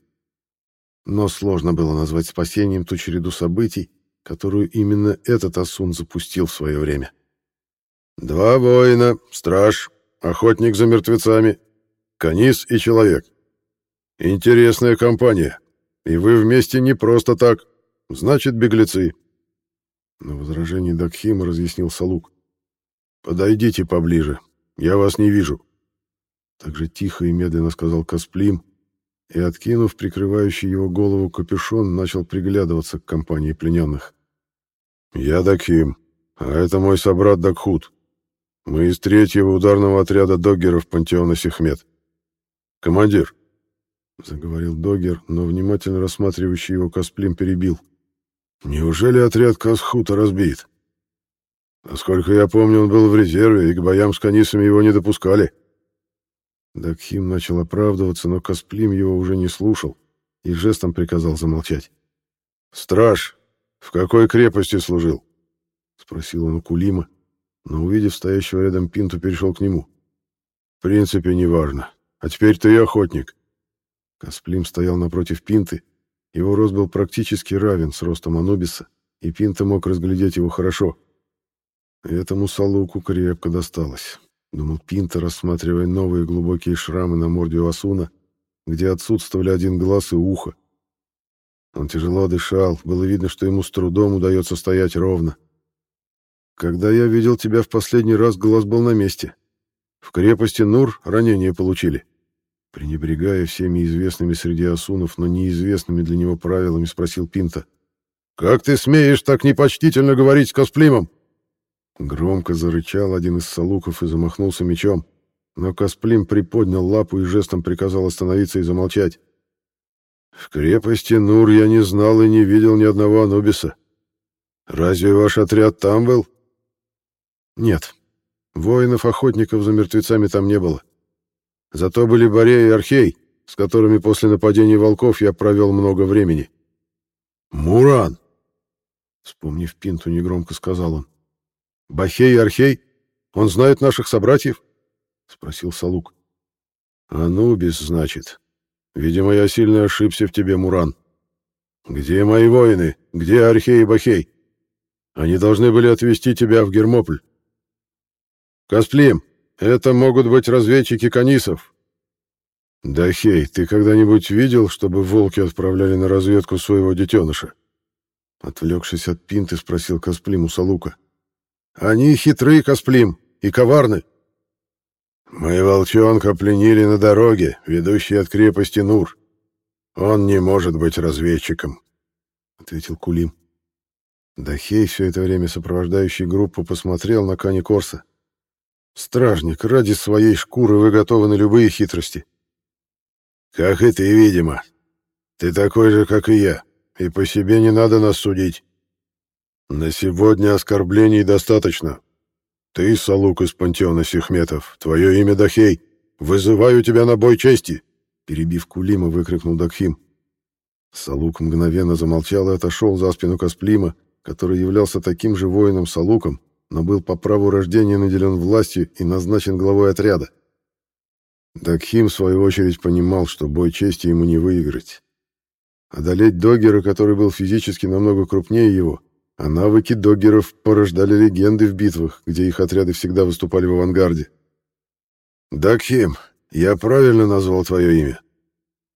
Но сложно было назвать спасением ту череду событий, которую именно этот Асун запустил в свое время. «Два воина, страж, охотник за мертвецами, канис и человек. Интересная компания. И вы вместе не просто так. Значит, беглецы». На возражение Дакхима разъяснил Салук. «Подойдите поближе. Я вас не вижу». Так же тихо и медленно сказал Касплим, и, откинув прикрывающий его голову капюшон, начал приглядываться к компании плененных. «Я Дакхим, а это мой собрат Дакхут. Мы из третьего ударного отряда доггеров пантеона Сехмет. Командир!» Заговорил Догер, но внимательно рассматривающий его Касплим перебил. «Неужели отряд Касхута разбит?» Насколько я помню, он был в резерве, и к боям с канисами его не допускали. Дакхим начал оправдываться, но Касплим его уже не слушал и жестом приказал замолчать. «Страж, в какой крепости служил?» — спросил он у Кулима, но, увидев стоящего рядом Пинту, перешел к нему. «В принципе, неважно. А теперь ты охотник». Касплим стоял напротив Пинты. Его рост был практически равен с ростом Анубиса, и Пинта мог разглядеть его хорошо. Этому Салуку крепко досталось, думал Пинта, рассматривая новые глубокие шрамы на морде Васуна, где отсутствовали один глаз и ухо. Он тяжело дышал, было видно, что ему с трудом удается стоять ровно. Когда я видел тебя в последний раз, глаз был на месте. В крепости Нур ранение получили. Пренебрегая всеми известными среди асунов, но неизвестными для него правилами, спросил Пинта. «Как ты смеешь так непочтительно говорить с Косплимом?» Громко зарычал один из салуков и замахнулся мечом, но Касплим приподнял лапу и жестом приказал остановиться и замолчать. «В крепости Нур я не знал и не видел ни одного Анубиса. Разве ваш отряд там был?» «Нет. Воинов-охотников за мертвецами там не было. Зато были Борея и Архей, с которыми после нападения волков я провел много времени». «Муран!» Вспомнив Пинту, негромко сказал он. Бахей и Архей? Он знает наших собратьев? Спросил Салук. Анубис, значит. Видимо, я сильно ошибся в тебе, Муран. Где мои воины? Где Архей и Бахей? Они должны были отвезти тебя в Гермополь. Касплим, это могут быть разведчики канисов. Дахей, ты когда-нибудь видел, чтобы волки отправляли на разведку своего детеныша? Отвлекшись от пинты, спросил Касплим у Салука. Они хитры, Касплим, и коварны. Мы волчонка пленили на дороге, ведущей от крепости Нур. Он не может быть разведчиком, — ответил Кулим. Дахей, все это время сопровождающий группу, посмотрел на Кани Корса. «Стражник, ради своей шкуры вы готовы на любые хитрости». «Как и ты, видимо. Ты такой же, как и я, и по себе не надо нас судить. На сегодня оскорблений достаточно. Ты, Салук из пантеона Сехметов, твое имя Дахей. Вызываю тебя на бой чести!» Перебив Кулима, выкрикнул Дахим. Салук мгновенно замолчал и отошел за спину Касплима, который являлся таким же воином Салуком, но был по праву рождения наделен властью и назначен главой отряда. Дакхим, в свою очередь, понимал, что бой чести ему не выиграть. Одолеть Догера, который был физически намного крупнее его, а навыки доггеров порождали легенды в битвах, где их отряды всегда выступали в авангарде. «Дакхим, я правильно назвал твое имя?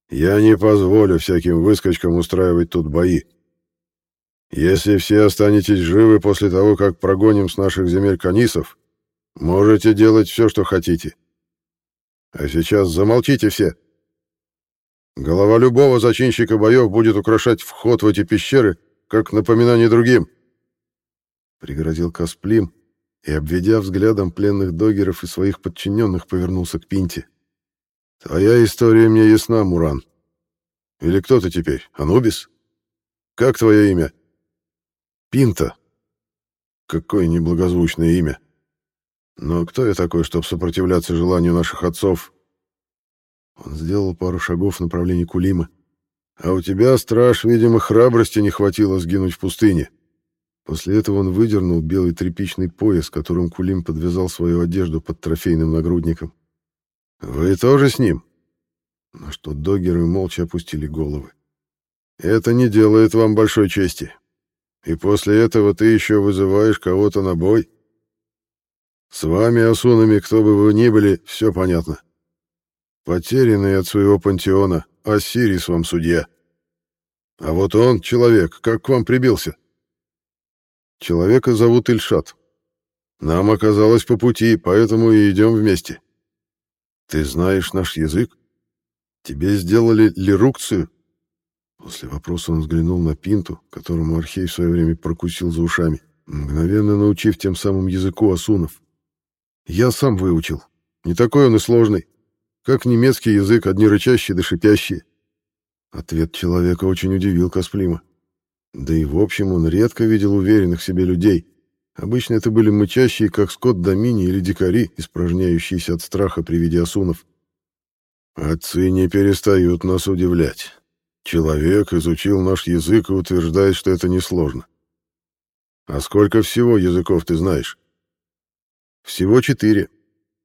Я не позволю всяким выскочкам устраивать тут бои. Если все останетесь живы после того, как прогоним с наших земель канисов, можете делать все, что хотите. А сейчас замолчите все. Голова любого зачинщика боев будет украшать вход в эти пещеры, как напоминание другим. Пригрозил Касплим и, обведя взглядом пленных догеров и своих подчиненных, повернулся к Пинте. «Твоя история мне ясна, Муран. Или кто ты теперь, Анубис? Как твое имя?» «Пинта». Какое неблагозвучное имя. Но кто я такой, чтобы сопротивляться желанию наших отцов? Он сделал пару шагов в направлении Кулима. А у тебя, страж, видимо, храбрости не хватило сгинуть в пустыне. После этого он выдернул белый тряпичный пояс, которым Кулим подвязал свою одежду под трофейным нагрудником. «Вы тоже с ним?» На что догеры молча опустили головы. «Это не делает вам большой чести. И после этого ты еще вызываешь кого-то на бой?» «С вами, Асунами, кто бы вы ни были, все понятно. Потерянный от своего пантеона, Осирис вам судья. А вот он, человек, как к вам прибился?» Человека зовут Ильшат. Нам оказалось по пути, поэтому и идем вместе. Ты знаешь наш язык? Тебе сделали лирукцию?» После вопроса он взглянул на Пинту, которому Архей в свое время прокусил за ушами, мгновенно научив тем самым языку асунов. «Я сам выучил. Не такой он и сложный. Как немецкий язык, одни рычащие да шипящие». Ответ человека очень удивил Касплима. Да и в общем он редко видел уверенных в себе людей. Обычно это были мычащие, как скот домини или дикари, испражняющиеся от страха при виде осунов. Отцы не перестают нас удивлять. Человек изучил наш язык и утверждает, что это несложно. А сколько всего языков ты знаешь? Всего четыре.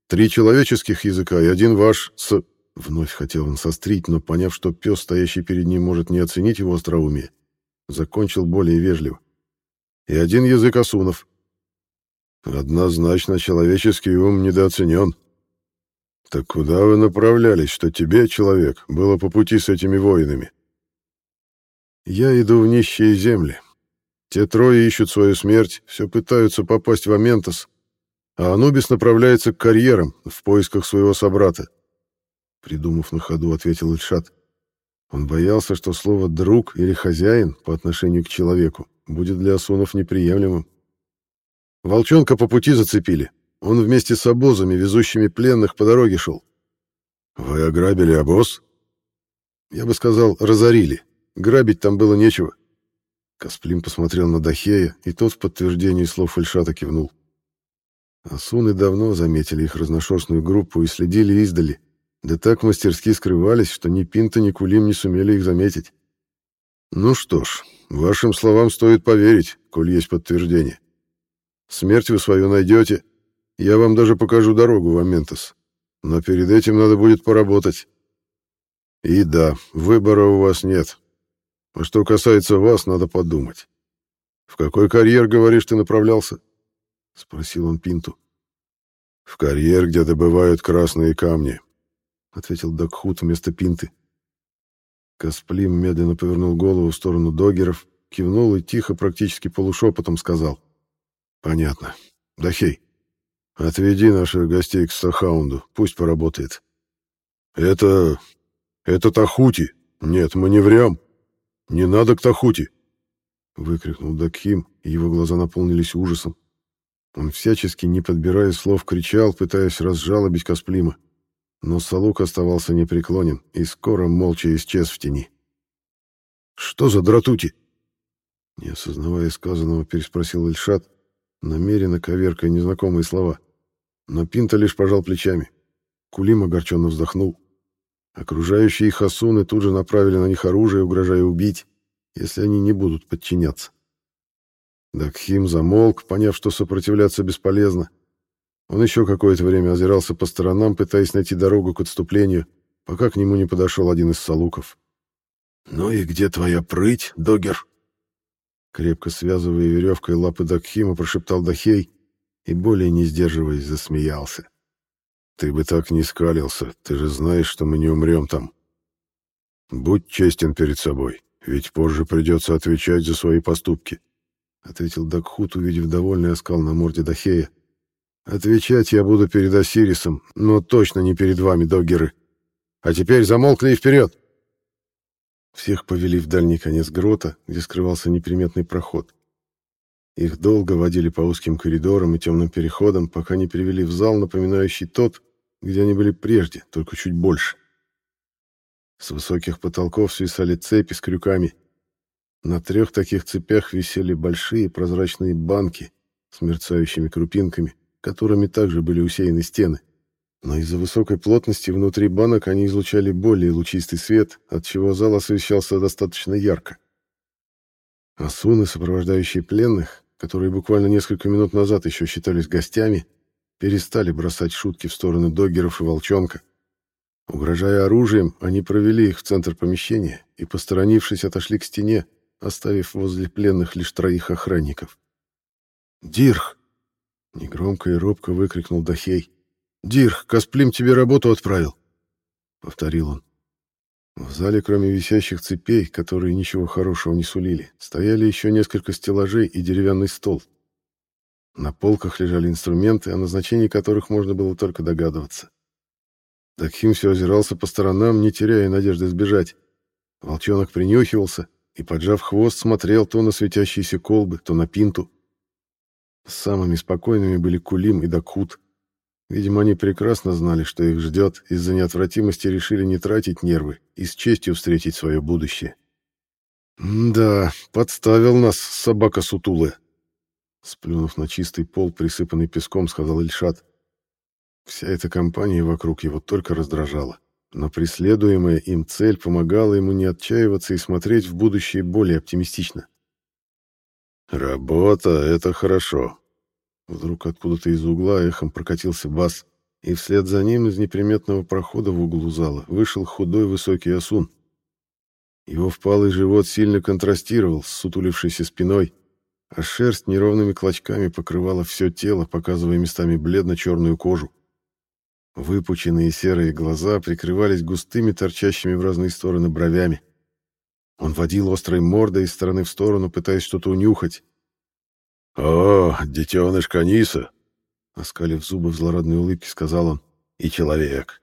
Три человеческих языка и один ваш с... Вновь хотел он сострить, но, поняв, что пес, стоящий перед ним, может не оценить его остроумие, закончил более вежливо. И один язык осунов. Однозначно человеческий ум недооценен. Так куда вы направлялись, что тебе, человек, было по пути с этими воинами? Я иду в нищие земли. Те трое ищут свою смерть, все пытаются попасть в Аментос, а Анубис направляется к карьерам в поисках своего собрата. Придумав на ходу, ответил Ильшат. Он боялся, что слово «друг» или «хозяин» по отношению к человеку будет для Асунов неприемлемым. Волчонка по пути зацепили. Он вместе с обозами, везущими пленных, по дороге шел. «Вы ограбили обоз?» «Я бы сказал, разорили. Грабить там было нечего». Касплим посмотрел на Дахея, и тот в подтверждении слов Ильшата кивнул. Асуны давно заметили их разношерстную группу и следили издали, да так мастерски скрывались, что ни Пинта, ни Кулим не сумели их заметить. Ну что ж, вашим словам стоит поверить, коль есть подтверждение. Смерть вы свою найдете. Я вам даже покажу дорогу в Аментос. Но перед этим надо будет поработать. И да, выбора у вас нет. А что касается вас, надо подумать. В какой карьер, говоришь, ты направлялся? Спросил он Пинту. В карьер, где добывают красные камни ответил Дакхут вместо Пинты. Касплим медленно повернул голову в сторону догеров, кивнул и тихо, практически полушепотом сказал. «Понятно. Дахей, отведи наших гостей к Сахаунду, пусть поработает». «Это... это Тахути. Нет, мы не врем. Не надо к Тахути!» Выкрикнул Дакхим, и его глаза наполнились ужасом. Он всячески, не подбирая слов, кричал, пытаясь разжалобить Касплима. Но Салук оставался непреклонен и скоро молча исчез в тени. «Что за дратути?» Не осознавая сказанного, переспросил Ильшат, намеренно коверкая незнакомые слова. Но Пинта лишь пожал плечами. Кулим огорченно вздохнул. Окружающие их асуны тут же направили на них оружие, угрожая убить, если они не будут подчиняться. Дакхим замолк, поняв, что сопротивляться бесполезно, он еще какое-то время озирался по сторонам, пытаясь найти дорогу к отступлению, пока к нему не подошел один из салуков. «Ну и где твоя прыть, Догер?» Крепко связывая веревкой лапы Дакхима, прошептал Дахей и, более не сдерживаясь, засмеялся. «Ты бы так не скалился, ты же знаешь, что мы не умрем там. Будь честен перед собой, ведь позже придется отвечать за свои поступки», — ответил Дакхут, увидев довольный оскал на морде Дахея. «Отвечать я буду перед Осирисом, но точно не перед вами, доггеры. А теперь замолкли и вперед!» Всех повели в дальний конец грота, где скрывался неприметный проход. Их долго водили по узким коридорам и темным переходам, пока не привели в зал, напоминающий тот, где они были прежде, только чуть больше. С высоких потолков свисали цепи с крюками. На трех таких цепях висели большие прозрачные банки с мерцающими крупинками, которыми также были усеяны стены. Но из-за высокой плотности внутри банок они излучали более лучистый свет, отчего зал освещался достаточно ярко. Асуны, сопровождающие пленных, которые буквально несколько минут назад еще считались гостями, перестали бросать шутки в сторону доггеров и волчонка. Угрожая оружием, они провели их в центр помещения и, посторонившись, отошли к стене, оставив возле пленных лишь троих охранников. «Дирх!» — негромко и робко выкрикнул Дахей. «Дирх, Касплим тебе работу отправил!» — повторил он. В зале, кроме висящих цепей, которые ничего хорошего не сулили, стояли еще несколько стеллажей и деревянный стол. На полках лежали инструменты, о назначении которых можно было только догадываться. Такхим все озирался по сторонам, не теряя надежды сбежать. Волчонок принюхивался и, поджав хвост, смотрел то на светящиеся колбы, то на пинту. Самыми спокойными были Кулим и Дакхут. Видимо, они прекрасно знали, что их ждет, из-за неотвратимости решили не тратить нервы и с честью встретить свое будущее. «Да, подставил нас собака сутулая», — сплюнув на чистый пол, присыпанный песком, сказал Ильшат. Вся эта компания вокруг его только раздражала, но преследуемая им цель помогала ему не отчаиваться и смотреть в будущее более оптимистично. «Работа — это хорошо», Вдруг откуда-то из угла эхом прокатился бас, и вслед за ним из неприметного прохода в углу зала вышел худой высокий осун. Его впалый живот сильно контрастировал с сутулившейся спиной, а шерсть неровными клочками покрывала все тело, показывая местами бледно-черную кожу. Выпученные серые глаза прикрывались густыми торчащими в разные стороны бровями. Он водил острой мордой из стороны в сторону, пытаясь что-то унюхать, «О, детеныш Каниса!» Оскалив зубы в злорадной улыбке, сказал он. «И человек!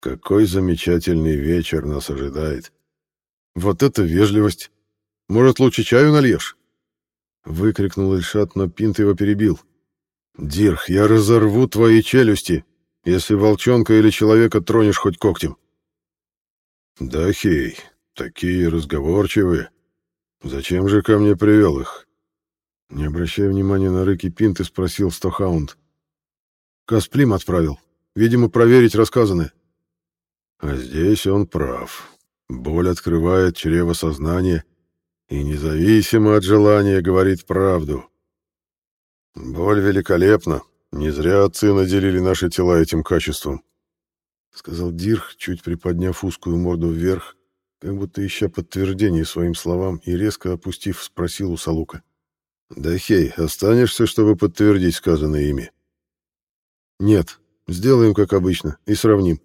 Какой замечательный вечер нас ожидает!» «Вот это вежливость! Может, лучше чаю нальешь?» Выкрикнул Ильшат, но Пинт его перебил. «Дирх, я разорву твои челюсти, если волчонка или человека тронешь хоть когтем!» «Да, Хей, такие разговорчивые. Зачем же ко мне привел их? Не обращая внимания на рыки Пинты, спросил Стохаунд. Касплим отправил. Видимо, проверить рассказанное. А здесь он прав. Боль открывает чрево сознания и независимо от желания говорит правду. Боль великолепна. Не зря отцы наделили наши тела этим качеством. Сказал Дирх, чуть приподняв узкую морду вверх, как будто ища подтверждение своим словам, и резко опустив, спросил у Салука. Да хей, останешься, чтобы подтвердить сказанное ими? Нет, сделаем как обычно и сравним.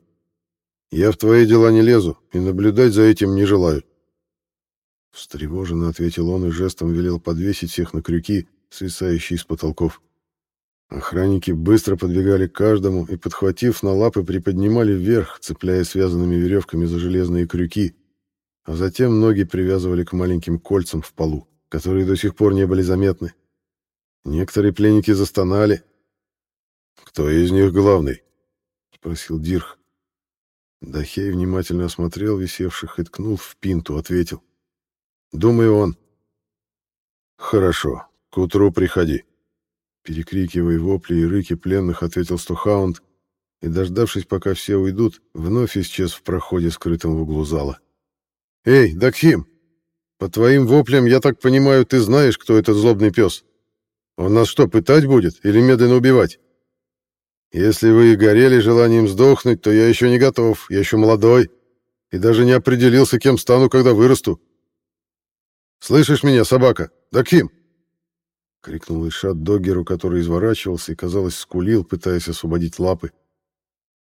Я в твои дела не лезу и наблюдать за этим не желаю. Встревоженно ответил он и жестом велел подвесить всех на крюки, свисающие с потолков. Охранники быстро подбегали к каждому и, подхватив на лапы, приподнимали вверх, цепляя связанными веревками за железные крюки, а затем ноги привязывали к маленьким кольцам в полу которые до сих пор не были заметны. Некоторые пленники застонали. «Кто из них главный?» — спросил Дирх. Дахей внимательно осмотрел висевших и ткнул в пинту, ответил. «Думаю, он». «Хорошо, к утру приходи». Перекрикивая вопли и рыки пленных, ответил Стохаунд, и, дождавшись, пока все уйдут, вновь исчез в проходе, скрытом в углу зала. «Эй, Дакхим!» По твоим воплям, я так понимаю, ты знаешь, кто этот злобный пес. Он нас что, пытать будет или медленно убивать? Если вы и горели желанием сдохнуть, то я еще не готов, я еще молодой и даже не определился, кем стану, когда вырасту. Слышишь меня, собака? Да кем? Крикнул Ишат Догеру, который изворачивался и, казалось, скулил, пытаясь освободить лапы.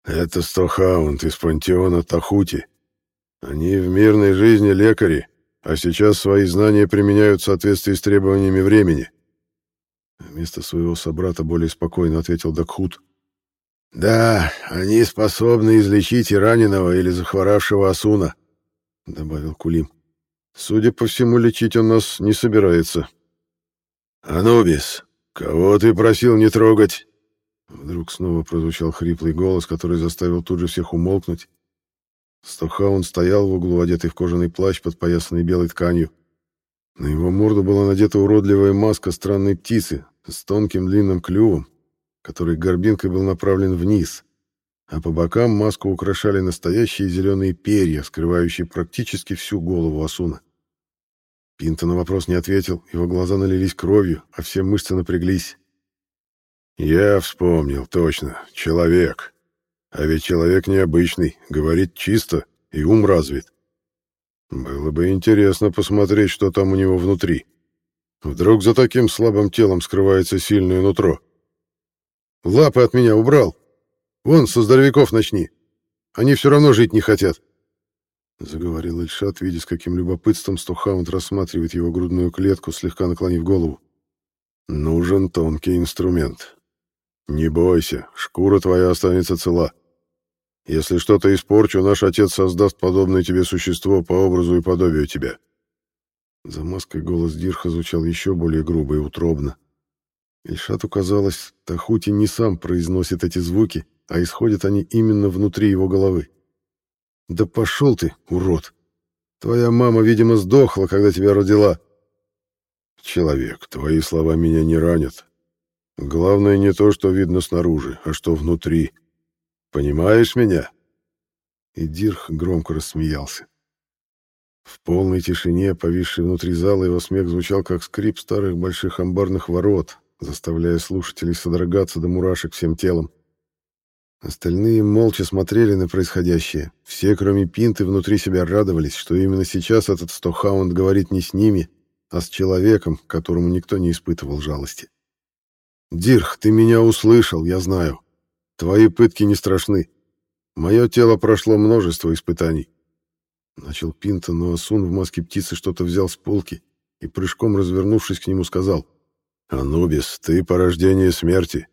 «Это Стохаунд из пантеона Тахути. Они в мирной жизни лекари, а сейчас свои знания применяют в соответствии с требованиями времени. Вместо своего собрата более спокойно ответил Дакхут. «Да, они способны излечить и раненого или захворавшего Асуна», — добавил Кулим. «Судя по всему, лечить он нас не собирается». «Анубис, кого ты просил не трогать?» Вдруг снова прозвучал хриплый голос, который заставил тут же всех умолкнуть. Стохаун стоял в углу, одетый в кожаный плащ, подпоясанный белой тканью. На его морду была надета уродливая маска странной птицы с тонким длинным клювом, который горбинкой был направлен вниз, а по бокам маску украшали настоящие зеленые перья, скрывающие практически всю голову Асуна. Пинта на вопрос не ответил, его глаза налились кровью, а все мышцы напряглись. «Я вспомнил, точно, человек. А ведь человек необычный, говорит чисто и ум развит. Было бы интересно посмотреть, что там у него внутри. Вдруг за таким слабым телом скрывается сильное нутро. Лапы от меня убрал. Вон, со здоровяков начни. Они все равно жить не хотят. Заговорил Ильшат, видя, с каким любопытством Стохаунд рассматривает его грудную клетку, слегка наклонив голову. «Нужен тонкий инструмент. Не бойся, шкура твоя останется цела. Если что-то испорчу, наш отец создаст подобное тебе существо по образу и подобию тебя». За маской голос Дирха звучал еще более грубо и утробно. Ильшату казалось, Тахути не сам произносит эти звуки, а исходят они именно внутри его головы. «Да пошел ты, урод! Твоя мама, видимо, сдохла, когда тебя родила!» «Человек, твои слова меня не ранят. Главное не то, что видно снаружи, а что внутри. Понимаешь меня?» И Дирх громко рассмеялся. В полной тишине, повисшей внутри зала, его смех звучал, как скрип старых больших амбарных ворот, заставляя слушателей содрогаться до мурашек всем телом. Остальные молча смотрели на происходящее. Все, кроме Пинты, внутри себя радовались, что именно сейчас этот Стохаунд говорит не с ними, а с человеком, которому никто не испытывал жалости. «Дирх, ты меня услышал, я знаю. Твои пытки не страшны. Мое тело прошло множество испытаний». Начал Пинта, но Асун в маске птицы что-то взял с полки и, прыжком развернувшись к нему, сказал — «Анубис, ты порождение смерти.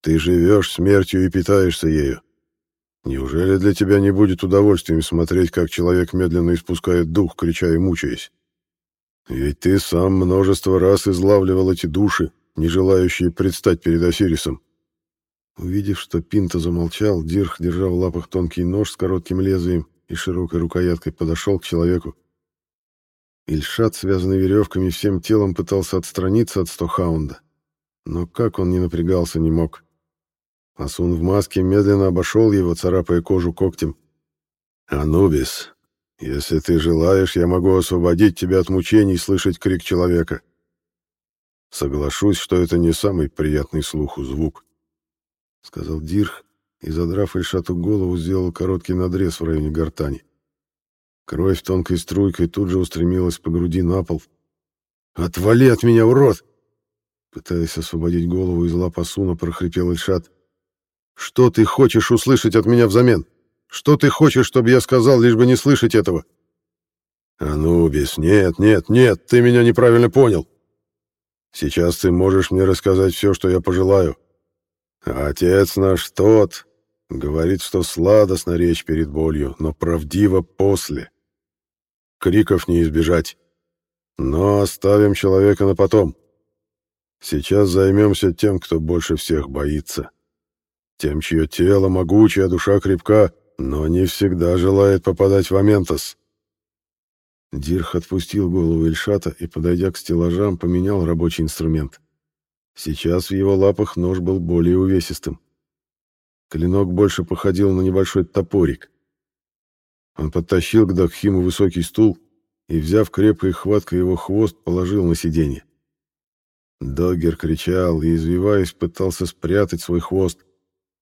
Ты живешь смертью и питаешься ею. Неужели для тебя не будет удовольствием смотреть, как человек медленно испускает дух, крича и мучаясь? Ведь ты сам множество раз излавливал эти души, не желающие предстать перед Осирисом. Увидев, что Пинто замолчал, Дирх, держа в лапах тонкий нож с коротким лезвием и широкой рукояткой, подошел к человеку Ильшат, связанный веревками, всем телом пытался отстраниться от Стохаунда. Но как он не напрягался, не мог. Асун в маске медленно обошел его, царапая кожу когтем. «Анубис, если ты желаешь, я могу освободить тебя от мучений слышать крик человека. Соглашусь, что это не самый приятный слуху звук», — сказал Дирх и, задрав Ильшату голову, сделал короткий надрез в районе гортани. Кровь тонкой струйкой тут же устремилась по груди на пол. «Отвали от меня, урод!» Пытаясь освободить голову из лап Асуна, прохрипел Ильшат. «Что ты хочешь услышать от меня взамен? Что ты хочешь, чтобы я сказал, лишь бы не слышать этого?» «Анубис, нет, нет, нет, ты меня неправильно понял. Сейчас ты можешь мне рассказать все, что я пожелаю. отец наш тот, говорит, что сладостна речь перед болью, но правдиво после. Криков не избежать. Но оставим человека на потом. Сейчас займемся тем, кто больше всех боится. Тем, чье тело могучее, а душа крепка, но не всегда желает попадать в Аментос. Дирх отпустил голову Эльшата и, подойдя к стеллажам, поменял рабочий инструмент. Сейчас в его лапах нож был более увесистым. Клинок больше походил на небольшой топорик. Он подтащил к Дакхиму высокий стул и, взяв крепкой хваткой его хвост, положил на сиденье. Догер кричал и, извиваясь, пытался спрятать свой хвост.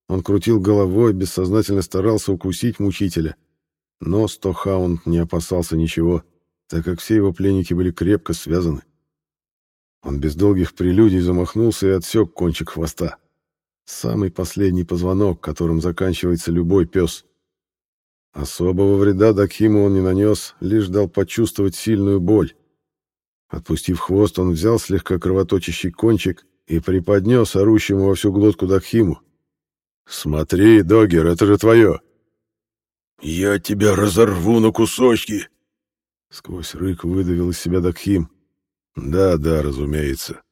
Он крутил головой, бессознательно старался укусить мучителя. Но Стохаунд не опасался ничего, так как все его пленники были крепко связаны. Он без долгих прелюдий замахнулся и отсек кончик хвоста. Самый последний позвонок, которым заканчивается любой пес. Особого вреда Дакхиму он не нанес, лишь дал почувствовать сильную боль. Отпустив хвост, он взял слегка кровоточащий кончик и преподнес орущему во всю глотку Дакхиму. «Смотри, Догер, это же твое!» «Я тебя разорву на кусочки!» Сквозь рык выдавил из себя Дакхим. «Да, да, разумеется.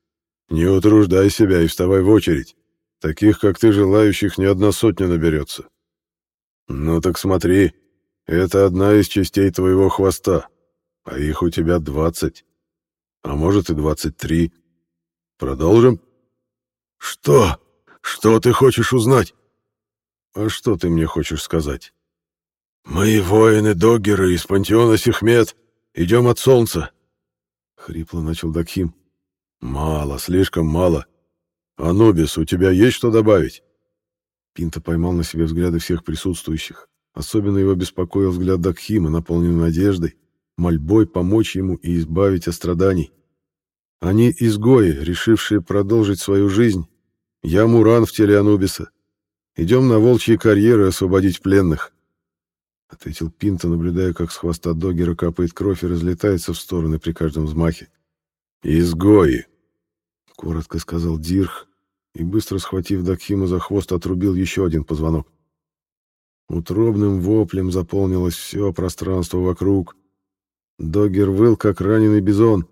Не утруждай себя и вставай в очередь. Таких, как ты, желающих не одна сотня наберется. Ну так смотри, это одна из частей твоего хвоста, а их у тебя двадцать, а может и двадцать три. Продолжим? Что? Что ты хочешь узнать? А что ты мне хочешь сказать? Мы воины-доггеры из пантеона Сихмет, идем от солнца. Хрипло начал Дакхим. Мало, слишком мало. Анубис, у тебя есть что добавить? Пинта поймал на себе взгляды всех присутствующих. Особенно его беспокоил взгляд Дакхима, наполненный надеждой, мольбой помочь ему и избавить от страданий. Они изгои, решившие продолжить свою жизнь. Я Муран в теле Анубиса. Идем на волчьи карьеры освободить пленных. Ответил Пинта, наблюдая, как с хвоста Догера капает кровь и разлетается в стороны при каждом взмахе. «Изгои!» — коротко сказал Дирх, и, быстро схватив Дакхима за хвост, отрубил еще один позвонок. Утробным воплем заполнилось все пространство вокруг. Догер выл, как раненый бизон.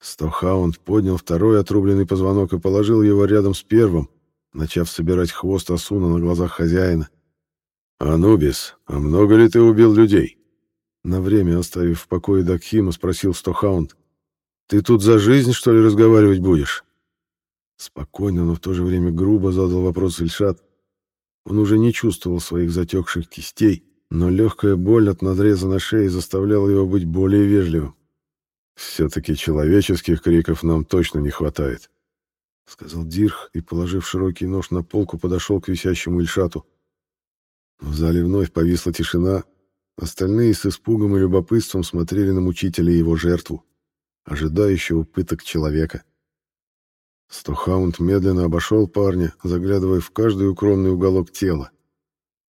Стохаунд поднял второй отрубленный позвонок и положил его рядом с первым, начав собирать хвост Асуна на глазах хозяина. «Анубис, а много ли ты убил людей?» На время оставив в покое Дакхима, спросил Стохаунд. «Ты тут за жизнь, что ли, разговаривать будешь?» Спокойно, но в то же время грубо задал вопрос Ильшат. Он уже не чувствовал своих затекших кистей, но легкая боль от надреза на шее заставляла его быть более вежливым. «Все-таки человеческих криков нам точно не хватает», — сказал Дирх и, положив широкий нож на полку, подошел к висящему Ильшату. В зале вновь повисла тишина. Остальные с испугом и любопытством смотрели на мучителя и его жертву, ожидающего пыток человека. Стохаунд медленно обошел парня, заглядывая в каждый укромный уголок тела.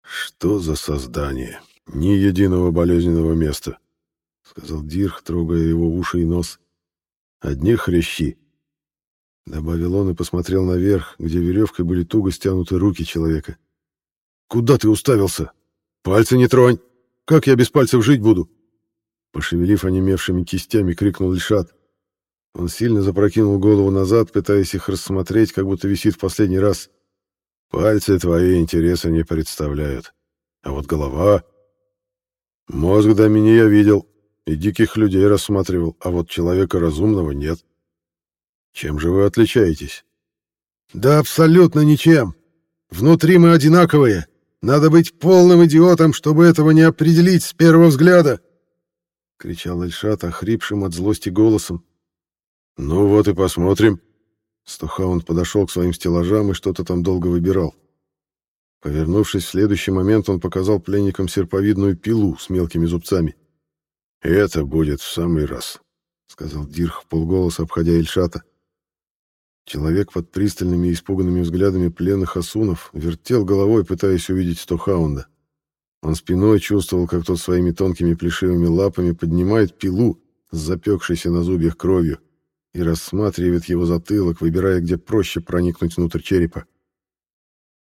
«Что за создание? Ни единого болезненного места», — сказал Дирх, трогая его уши и нос. «Одни хрящи». Добавил он и посмотрел наверх, где веревкой были туго стянуты руки человека. «Куда ты уставился? Пальцы не тронь! Как я без пальцев жить буду?» Пошевелив онемевшими кистями, крикнул Ильшат. Он сильно запрокинул голову назад, пытаясь их рассмотреть, как будто висит в последний раз. Пальцы твои интереса не представляют. А вот голова... Мозг до меня я видел и диких людей рассматривал, а вот человека разумного нет. Чем же вы отличаетесь? Да абсолютно ничем. Внутри мы одинаковые. Надо быть полным идиотом, чтобы этого не определить с первого взгляда. Кричал Эльшат охрипшим от злости голосом, «Ну вот и посмотрим». Стохаунд подошел к своим стеллажам и что-то там долго выбирал. Повернувшись в следующий момент, он показал пленникам серповидную пилу с мелкими зубцами. «Это будет в самый раз», — сказал Дирх полголоса, обходя Ильшата. Человек под пристальными и испуганными взглядами пленных асунов вертел головой, пытаясь увидеть Стохаунда. Он спиной чувствовал, как тот своими тонкими плешивыми лапами поднимает пилу с запекшейся на зубьях кровью и рассматривает его затылок, выбирая, где проще проникнуть внутрь черепа.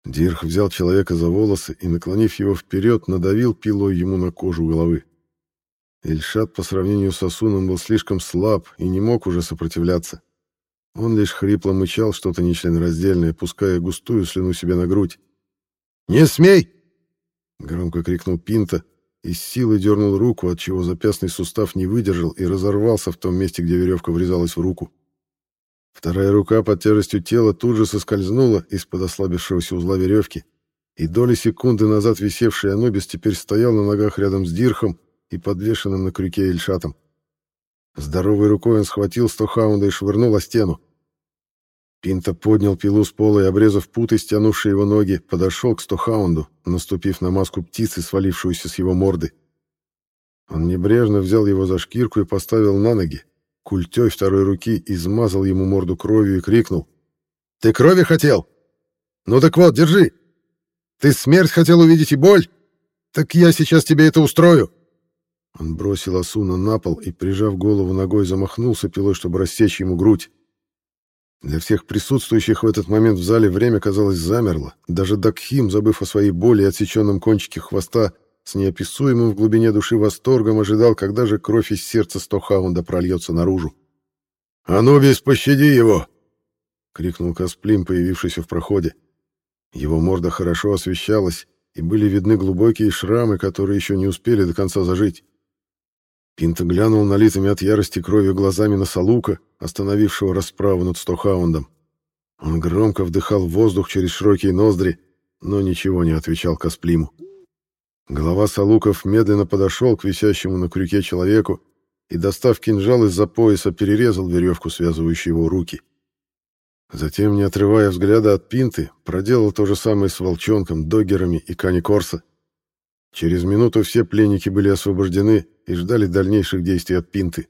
Дирх взял человека за волосы и, наклонив его вперед, надавил пилой ему на кожу головы. Эльшат по сравнению с Асуном был слишком слаб и не мог уже сопротивляться. Он лишь хрипло мычал что-то нечленораздельное, пуская густую слюну себе на грудь. «Не смей!» — громко крикнул Пинта, и с силой дернул руку, от чего запястный сустав не выдержал и разорвался в том месте, где веревка врезалась в руку. Вторая рука под тяжестью тела тут же соскользнула из-под ослабившегося узла веревки, и доли секунды назад висевший Анубис теперь стоял на ногах рядом с Дирхом и подвешенным на крюке Эльшатом. Здоровой рукой он схватил Стохаунда и швырнул о стену. Пинта поднял пилу с пола и, обрезав путы, стянувшие его ноги, подошел к Стохаунду, наступив на маску птицы, свалившуюся с его морды. Он небрежно взял его за шкирку и поставил на ноги. Культей второй руки измазал ему морду кровью и крикнул. «Ты крови хотел? Ну так вот, держи! Ты смерть хотел увидеть и боль? Так я сейчас тебе это устрою!» Он бросил Асуна на пол и, прижав голову ногой, замахнулся пилой, чтобы рассечь ему грудь. Для всех присутствующих в этот момент в зале время, казалось, замерло. Даже Дакхим, забыв о своей боли и отсеченном кончике хвоста, с неописуемым в глубине души восторгом ожидал, когда же кровь из сердца Стохаунда прольется наружу. «Анубис, пощади его!» — крикнул Касплим, появившийся в проходе. Его морда хорошо освещалась, и были видны глубокие шрамы, которые еще не успели до конца зажить. Пинта глянул налитыми от ярости кровью глазами на Салука, остановившего расправу над Стохаундом. Он громко вдыхал воздух через широкие ноздри, но ничего не отвечал Касплиму. Голова Салуков медленно подошел к висящему на крюке человеку и, достав кинжал из-за пояса, перерезал веревку, связывающую его руки. Затем, не отрывая взгляда от Пинты, проделал то же самое с Волчонком, Догерами и Кани. Через минуту все пленники были освобождены и ждали дальнейших действий от Пинты.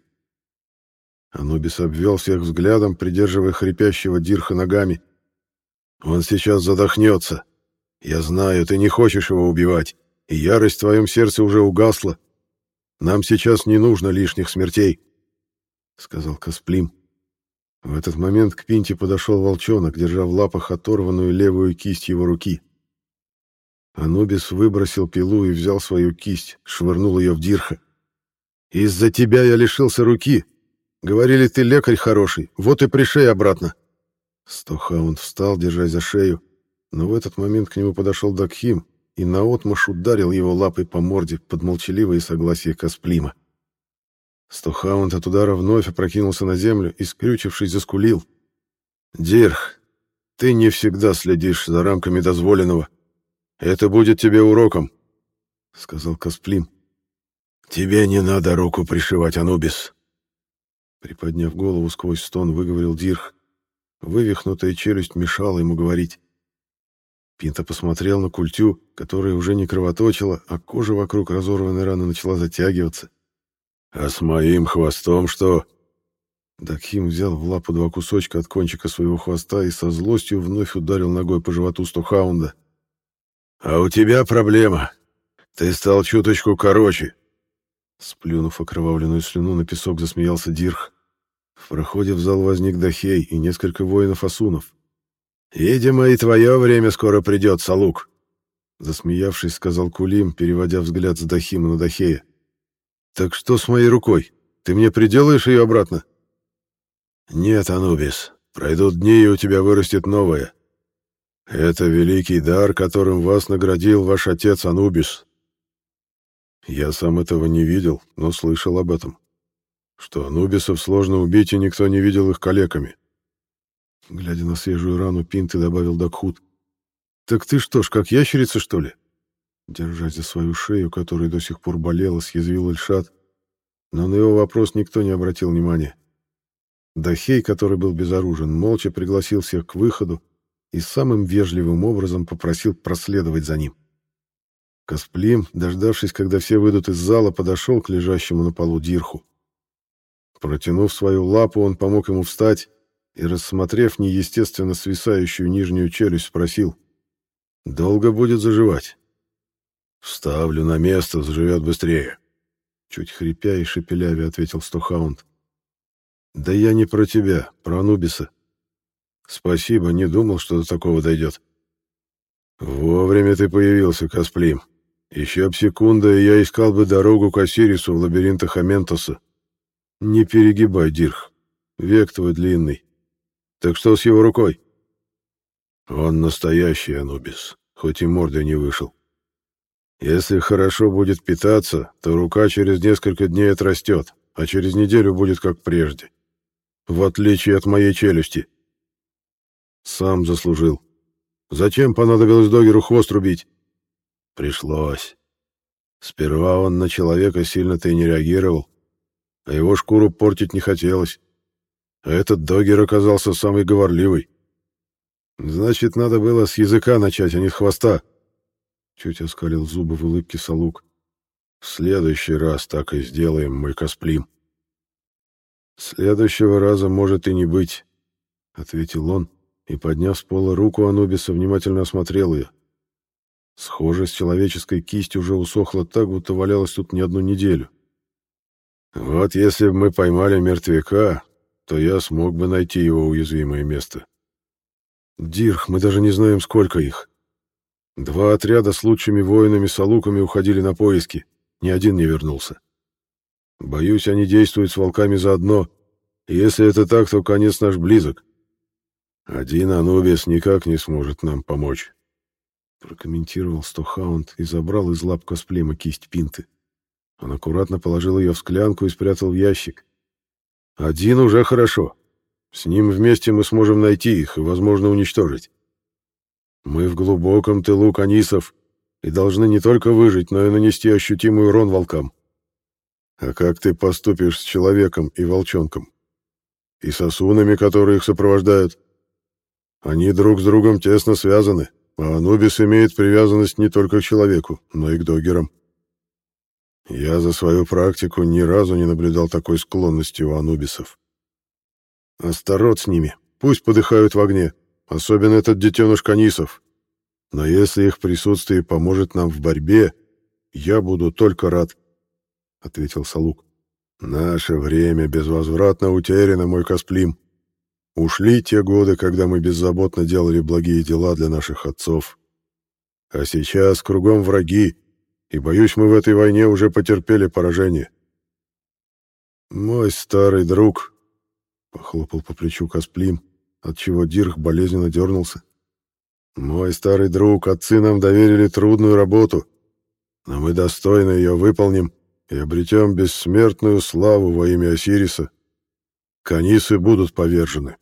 Анубис обвел всех взглядом, придерживая хрипящего Дирха ногами. «Он сейчас задохнется. Я знаю, ты не хочешь его убивать, и ярость в твоем сердце уже угасла. Нам сейчас не нужно лишних смертей», — сказал Касплим. В этот момент к Пинте подошел волчонок, держа в лапах оторванную левую кисть его руки. Анубис выбросил пилу и взял свою кисть, швырнул ее в Дирха. «Из-за тебя я лишился руки. Говорили, ты лекарь хороший, вот и пришей обратно». Стохаунд встал, держась за шею, но в этот момент к нему подошел Дакхим и наотмашь ударил его лапой по морде под молчаливое согласие Касплима. Стохаунд от удара вновь опрокинулся на землю и, скрючившись, заскулил. «Дирх, ты не всегда следишь за рамками дозволенного. Это будет тебе уроком», — сказал Касплим. «Тебе не надо руку пришивать, Анубис!» Приподняв голову сквозь стон, выговорил Дирх. Вывихнутая челюсть мешала ему говорить. Пинта посмотрел на культю, которая уже не кровоточила, а кожа вокруг разорванной раны начала затягиваться. «А с моим хвостом что?» Дакхим взял в лапу два кусочка от кончика своего хвоста и со злостью вновь ударил ногой по животу Стохаунда. «А у тебя проблема. Ты стал чуточку короче. Сплюнув окровавленную слюну, на песок засмеялся Дирх. В проходе в зал возник Дахей и несколько воинов-асунов. «Видимо, и твое время скоро придет, Салук!» Засмеявшись, сказал Кулим, переводя взгляд с Дахима на Дахея. «Так что с моей рукой? Ты мне приделаешь ее обратно?» «Нет, Анубис. Пройдут дни, и у тебя вырастет новое. Это великий дар, которым вас наградил ваш отец Анубис, я сам этого не видел, но слышал об этом. Что анубисов сложно убить, и никто не видел их калеками. Глядя на свежую рану, Пинты добавил Дакхут. «Так ты что ж, как ящерица, что ли?» Держась за свою шею, которая до сих пор болела, съязвил Эльшат. Но на его вопрос никто не обратил внимания. Дахей, который был безоружен, молча пригласил всех к выходу и самым вежливым образом попросил проследовать за ним. Касплим, дождавшись, когда все выйдут из зала, подошел к лежащему на полу Дирху. Протянув свою лапу, он помог ему встать и, рассмотрев неестественно свисающую нижнюю челюсть, спросил, «Долго будет заживать?» «Вставлю на место, заживет быстрее», — чуть хрипя и шепелявя ответил Стохаунд. «Да я не про тебя, про Анубиса. Спасибо, не думал, что до такого дойдет». «Вовремя ты появился, Касплим», еще б секунда, и я искал бы дорогу к Осирису в лабиринтах Аментоса. Не перегибай, Дирх. Век твой длинный. Так что с его рукой? Он настоящий Анубис, хоть и мордой не вышел. Если хорошо будет питаться, то рука через несколько дней отрастет, а через неделю будет как прежде. В отличие от моей челюсти. Сам заслужил. Зачем понадобилось Догеру хвост рубить? Пришлось. Сперва он на человека сильно-то и не реагировал, а его шкуру портить не хотелось. А этот догер оказался самый говорливый. Значит, надо было с языка начать, а не с хвоста. Чуть оскалил зубы в улыбке Салук. В следующий раз так и сделаем, мой косплим. Следующего раза может и не быть, ответил он и, подняв с пола руку Анубиса, внимательно осмотрел ее. Схоже, с человеческой кисть уже усохла так, будто валялась тут не одну неделю. Вот если бы мы поймали мертвяка, то я смог бы найти его уязвимое место. Дирх, мы даже не знаем, сколько их. Два отряда с лучшими воинами с алуками уходили на поиски. Ни один не вернулся. Боюсь, они действуют с волками заодно. Если это так, то конец наш близок. Один Анубис никак не сможет нам помочь. Прокомментировал Стохаунд и забрал из лап косплема кисть пинты. Он аккуратно положил ее в склянку и спрятал в ящик. Один уже хорошо. С ним вместе мы сможем найти их и, возможно, уничтожить. Мы в глубоком тылу канисов и должны не только выжить, но и нанести ощутимый урон волкам. А как ты поступишь с человеком и волчонком? И сосунами, которые их сопровождают? Они друг с другом тесно связаны, а Анубис имеет привязанность не только к человеку, но и к догерам. Я за свою практику ни разу не наблюдал такой склонности у анубисов. Осторот с ними, пусть подыхают в огне, особенно этот детеныш Канисов. Но если их присутствие поможет нам в борьбе, я буду только рад, — ответил Салук. Наше время безвозвратно утеряно, мой Касплим. Ушли те годы, когда мы беззаботно делали благие дела для наших отцов. А сейчас кругом враги, и, боюсь, мы в этой войне уже потерпели поражение. Мой старый друг, — похлопал по плечу Касплим, отчего Дирх болезненно дернулся. «Мой старый друг, отцы нам доверили трудную работу, но мы достойно ее выполним и обретем бессмертную славу во имя Осириса. Канисы будут повержены».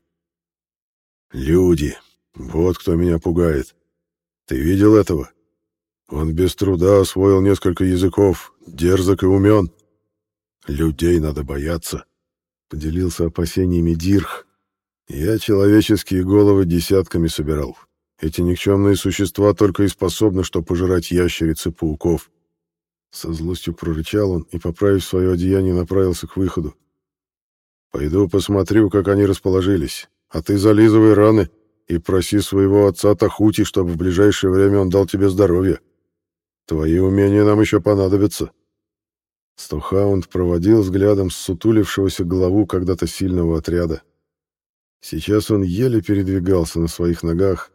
«Люди, вот кто меня пугает. Ты видел этого? Он без труда освоил несколько языков, дерзок и умен. Людей надо бояться». Поделился опасениями Дирх. Я человеческие головы десятками собирал. Эти никчемные существа только и способны, что пожирать и пауков. Со злостью прорычал он и, поправив свое одеяние, направился к выходу. «Пойду посмотрю, как они расположились. А ты зализывай раны и проси своего отца Тахути, чтобы в ближайшее время он дал тебе здоровье. Твои умения нам еще понадобятся». Стохаунд проводил взглядом ссутулившегося главу когда-то сильного отряда. Сейчас он еле передвигался на своих ногах,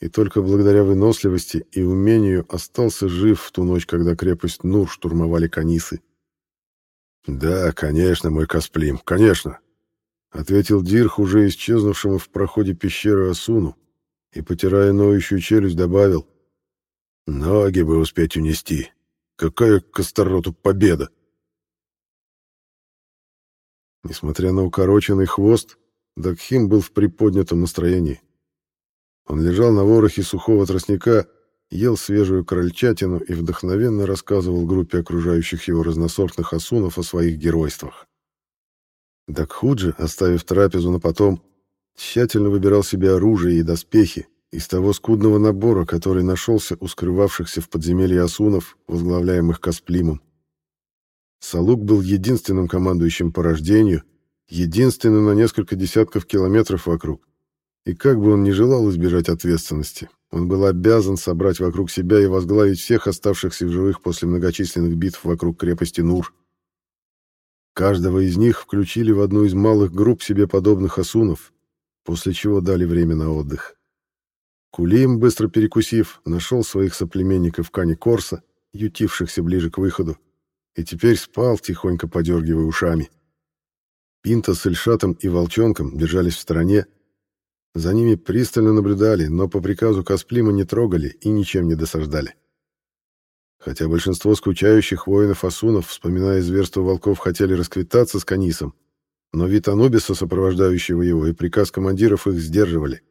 и только благодаря выносливости и умению остался жив в ту ночь, когда крепость Нур штурмовали канисы. «Да, конечно, мой Касплим, конечно», — ответил Дирх, уже исчезнувшему в проходе пещеры Асуну, и, потирая ноющую челюсть, добавил, «Ноги бы успеть унести. Какая к Костороту победа!» Несмотря на укороченный хвост, Дакхим был в приподнятом настроении. Он лежал на ворохе сухого тростника, ел свежую крольчатину и вдохновенно рассказывал группе окружающих его разносортных асунов о своих геройствах. Дакхуджи, оставив трапезу на потом, тщательно выбирал себе оружие и доспехи из того скудного набора, который нашелся у скрывавшихся в подземелье асунов, возглавляемых Касплимом. Салук был единственным командующим по рождению, единственным на несколько десятков километров вокруг. И как бы он ни желал избежать ответственности, он был обязан собрать вокруг себя и возглавить всех оставшихся в живых после многочисленных битв вокруг крепости Нур. Каждого из них включили в одну из малых групп себе подобных асунов, после чего дали время на отдых. Кулим, быстро перекусив, нашел своих соплеменников Кани Корса, ютившихся ближе к выходу, и теперь спал, тихонько подергивая ушами. Пинта с Эльшатом и Волчонком держались в стороне. За ними пристально наблюдали, но по приказу Касплима не трогали и ничем не досаждали. Хотя большинство скучающих воинов-асунов, вспоминая зверство волков, хотели расквитаться с Канисом, но вид Анубиса, сопровождающего его, и приказ командиров их сдерживали.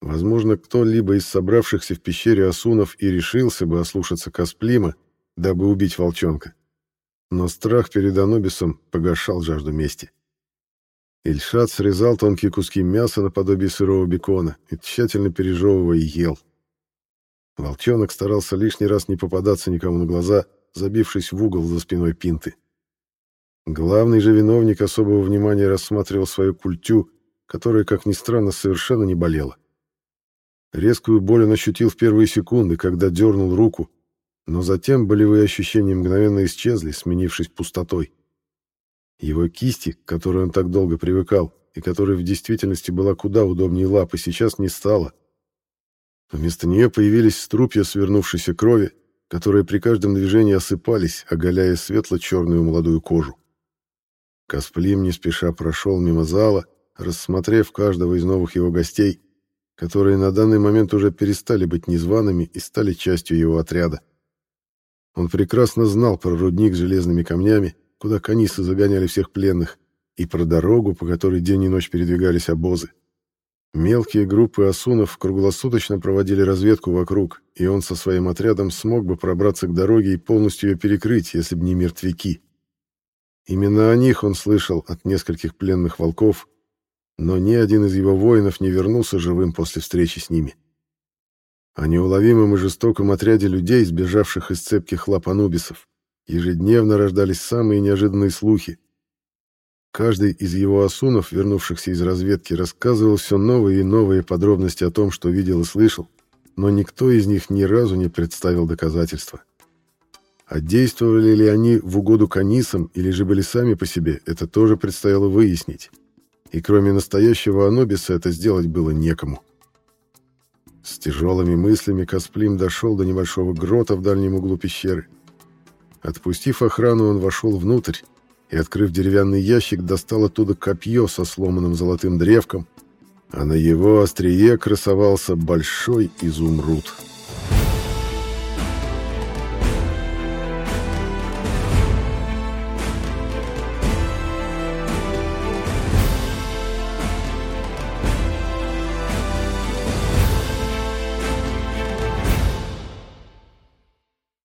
Возможно, кто-либо из собравшихся в пещере асунов и решился бы ослушаться Касплима, дабы убить волчонка. Но страх перед Анубисом погашал жажду мести. Ильшат срезал тонкие куски мяса наподобие сырого бекона и, тщательно пережевывая, ел. Волчонок старался лишний раз не попадаться никому на глаза, забившись в угол за спиной пинты. Главный же виновник особого внимания рассматривал свою культю, которая, как ни странно, совершенно не болела. Резкую боль он ощутил в первые секунды, когда дернул руку, но затем болевые ощущения мгновенно исчезли, сменившись пустотой. Его кисти, к которой он так долго привыкал, и которой в действительности была куда удобнее лапы, сейчас не стало. Вместо нее появились струпья свернувшейся крови, которые при каждом движении осыпались, оголяя светло-черную молодую кожу. Касплим не спеша прошел мимо зала, рассмотрев каждого из новых его гостей, которые на данный момент уже перестали быть незваными и стали частью его отряда. Он прекрасно знал про рудник с железными камнями, куда канисы загоняли всех пленных, и про дорогу, по которой день и ночь передвигались обозы. Мелкие группы осунов круглосуточно проводили разведку вокруг, и он со своим отрядом смог бы пробраться к дороге и полностью ее перекрыть, если бы не мертвяки. Именно о них он слышал от нескольких пленных волков, но ни один из его воинов не вернулся живым после встречи с ними. О неуловимом и жестоком отряде людей, сбежавших из цепких лап анубисов, ежедневно рождались самые неожиданные слухи, Каждый из его асунов, вернувшихся из разведки, рассказывал все новые и новые подробности о том, что видел и слышал, но никто из них ни разу не представил доказательства. А действовали ли они в угоду канисам или же были сами по себе, это тоже предстояло выяснить. И кроме настоящего Анубиса это сделать было некому. С тяжелыми мыслями Касплим дошел до небольшого грота в дальнем углу пещеры. Отпустив охрану, он вошел внутрь и, открыв деревянный ящик, достал оттуда копье со сломанным золотым древком, а на его острие красовался большой изумруд —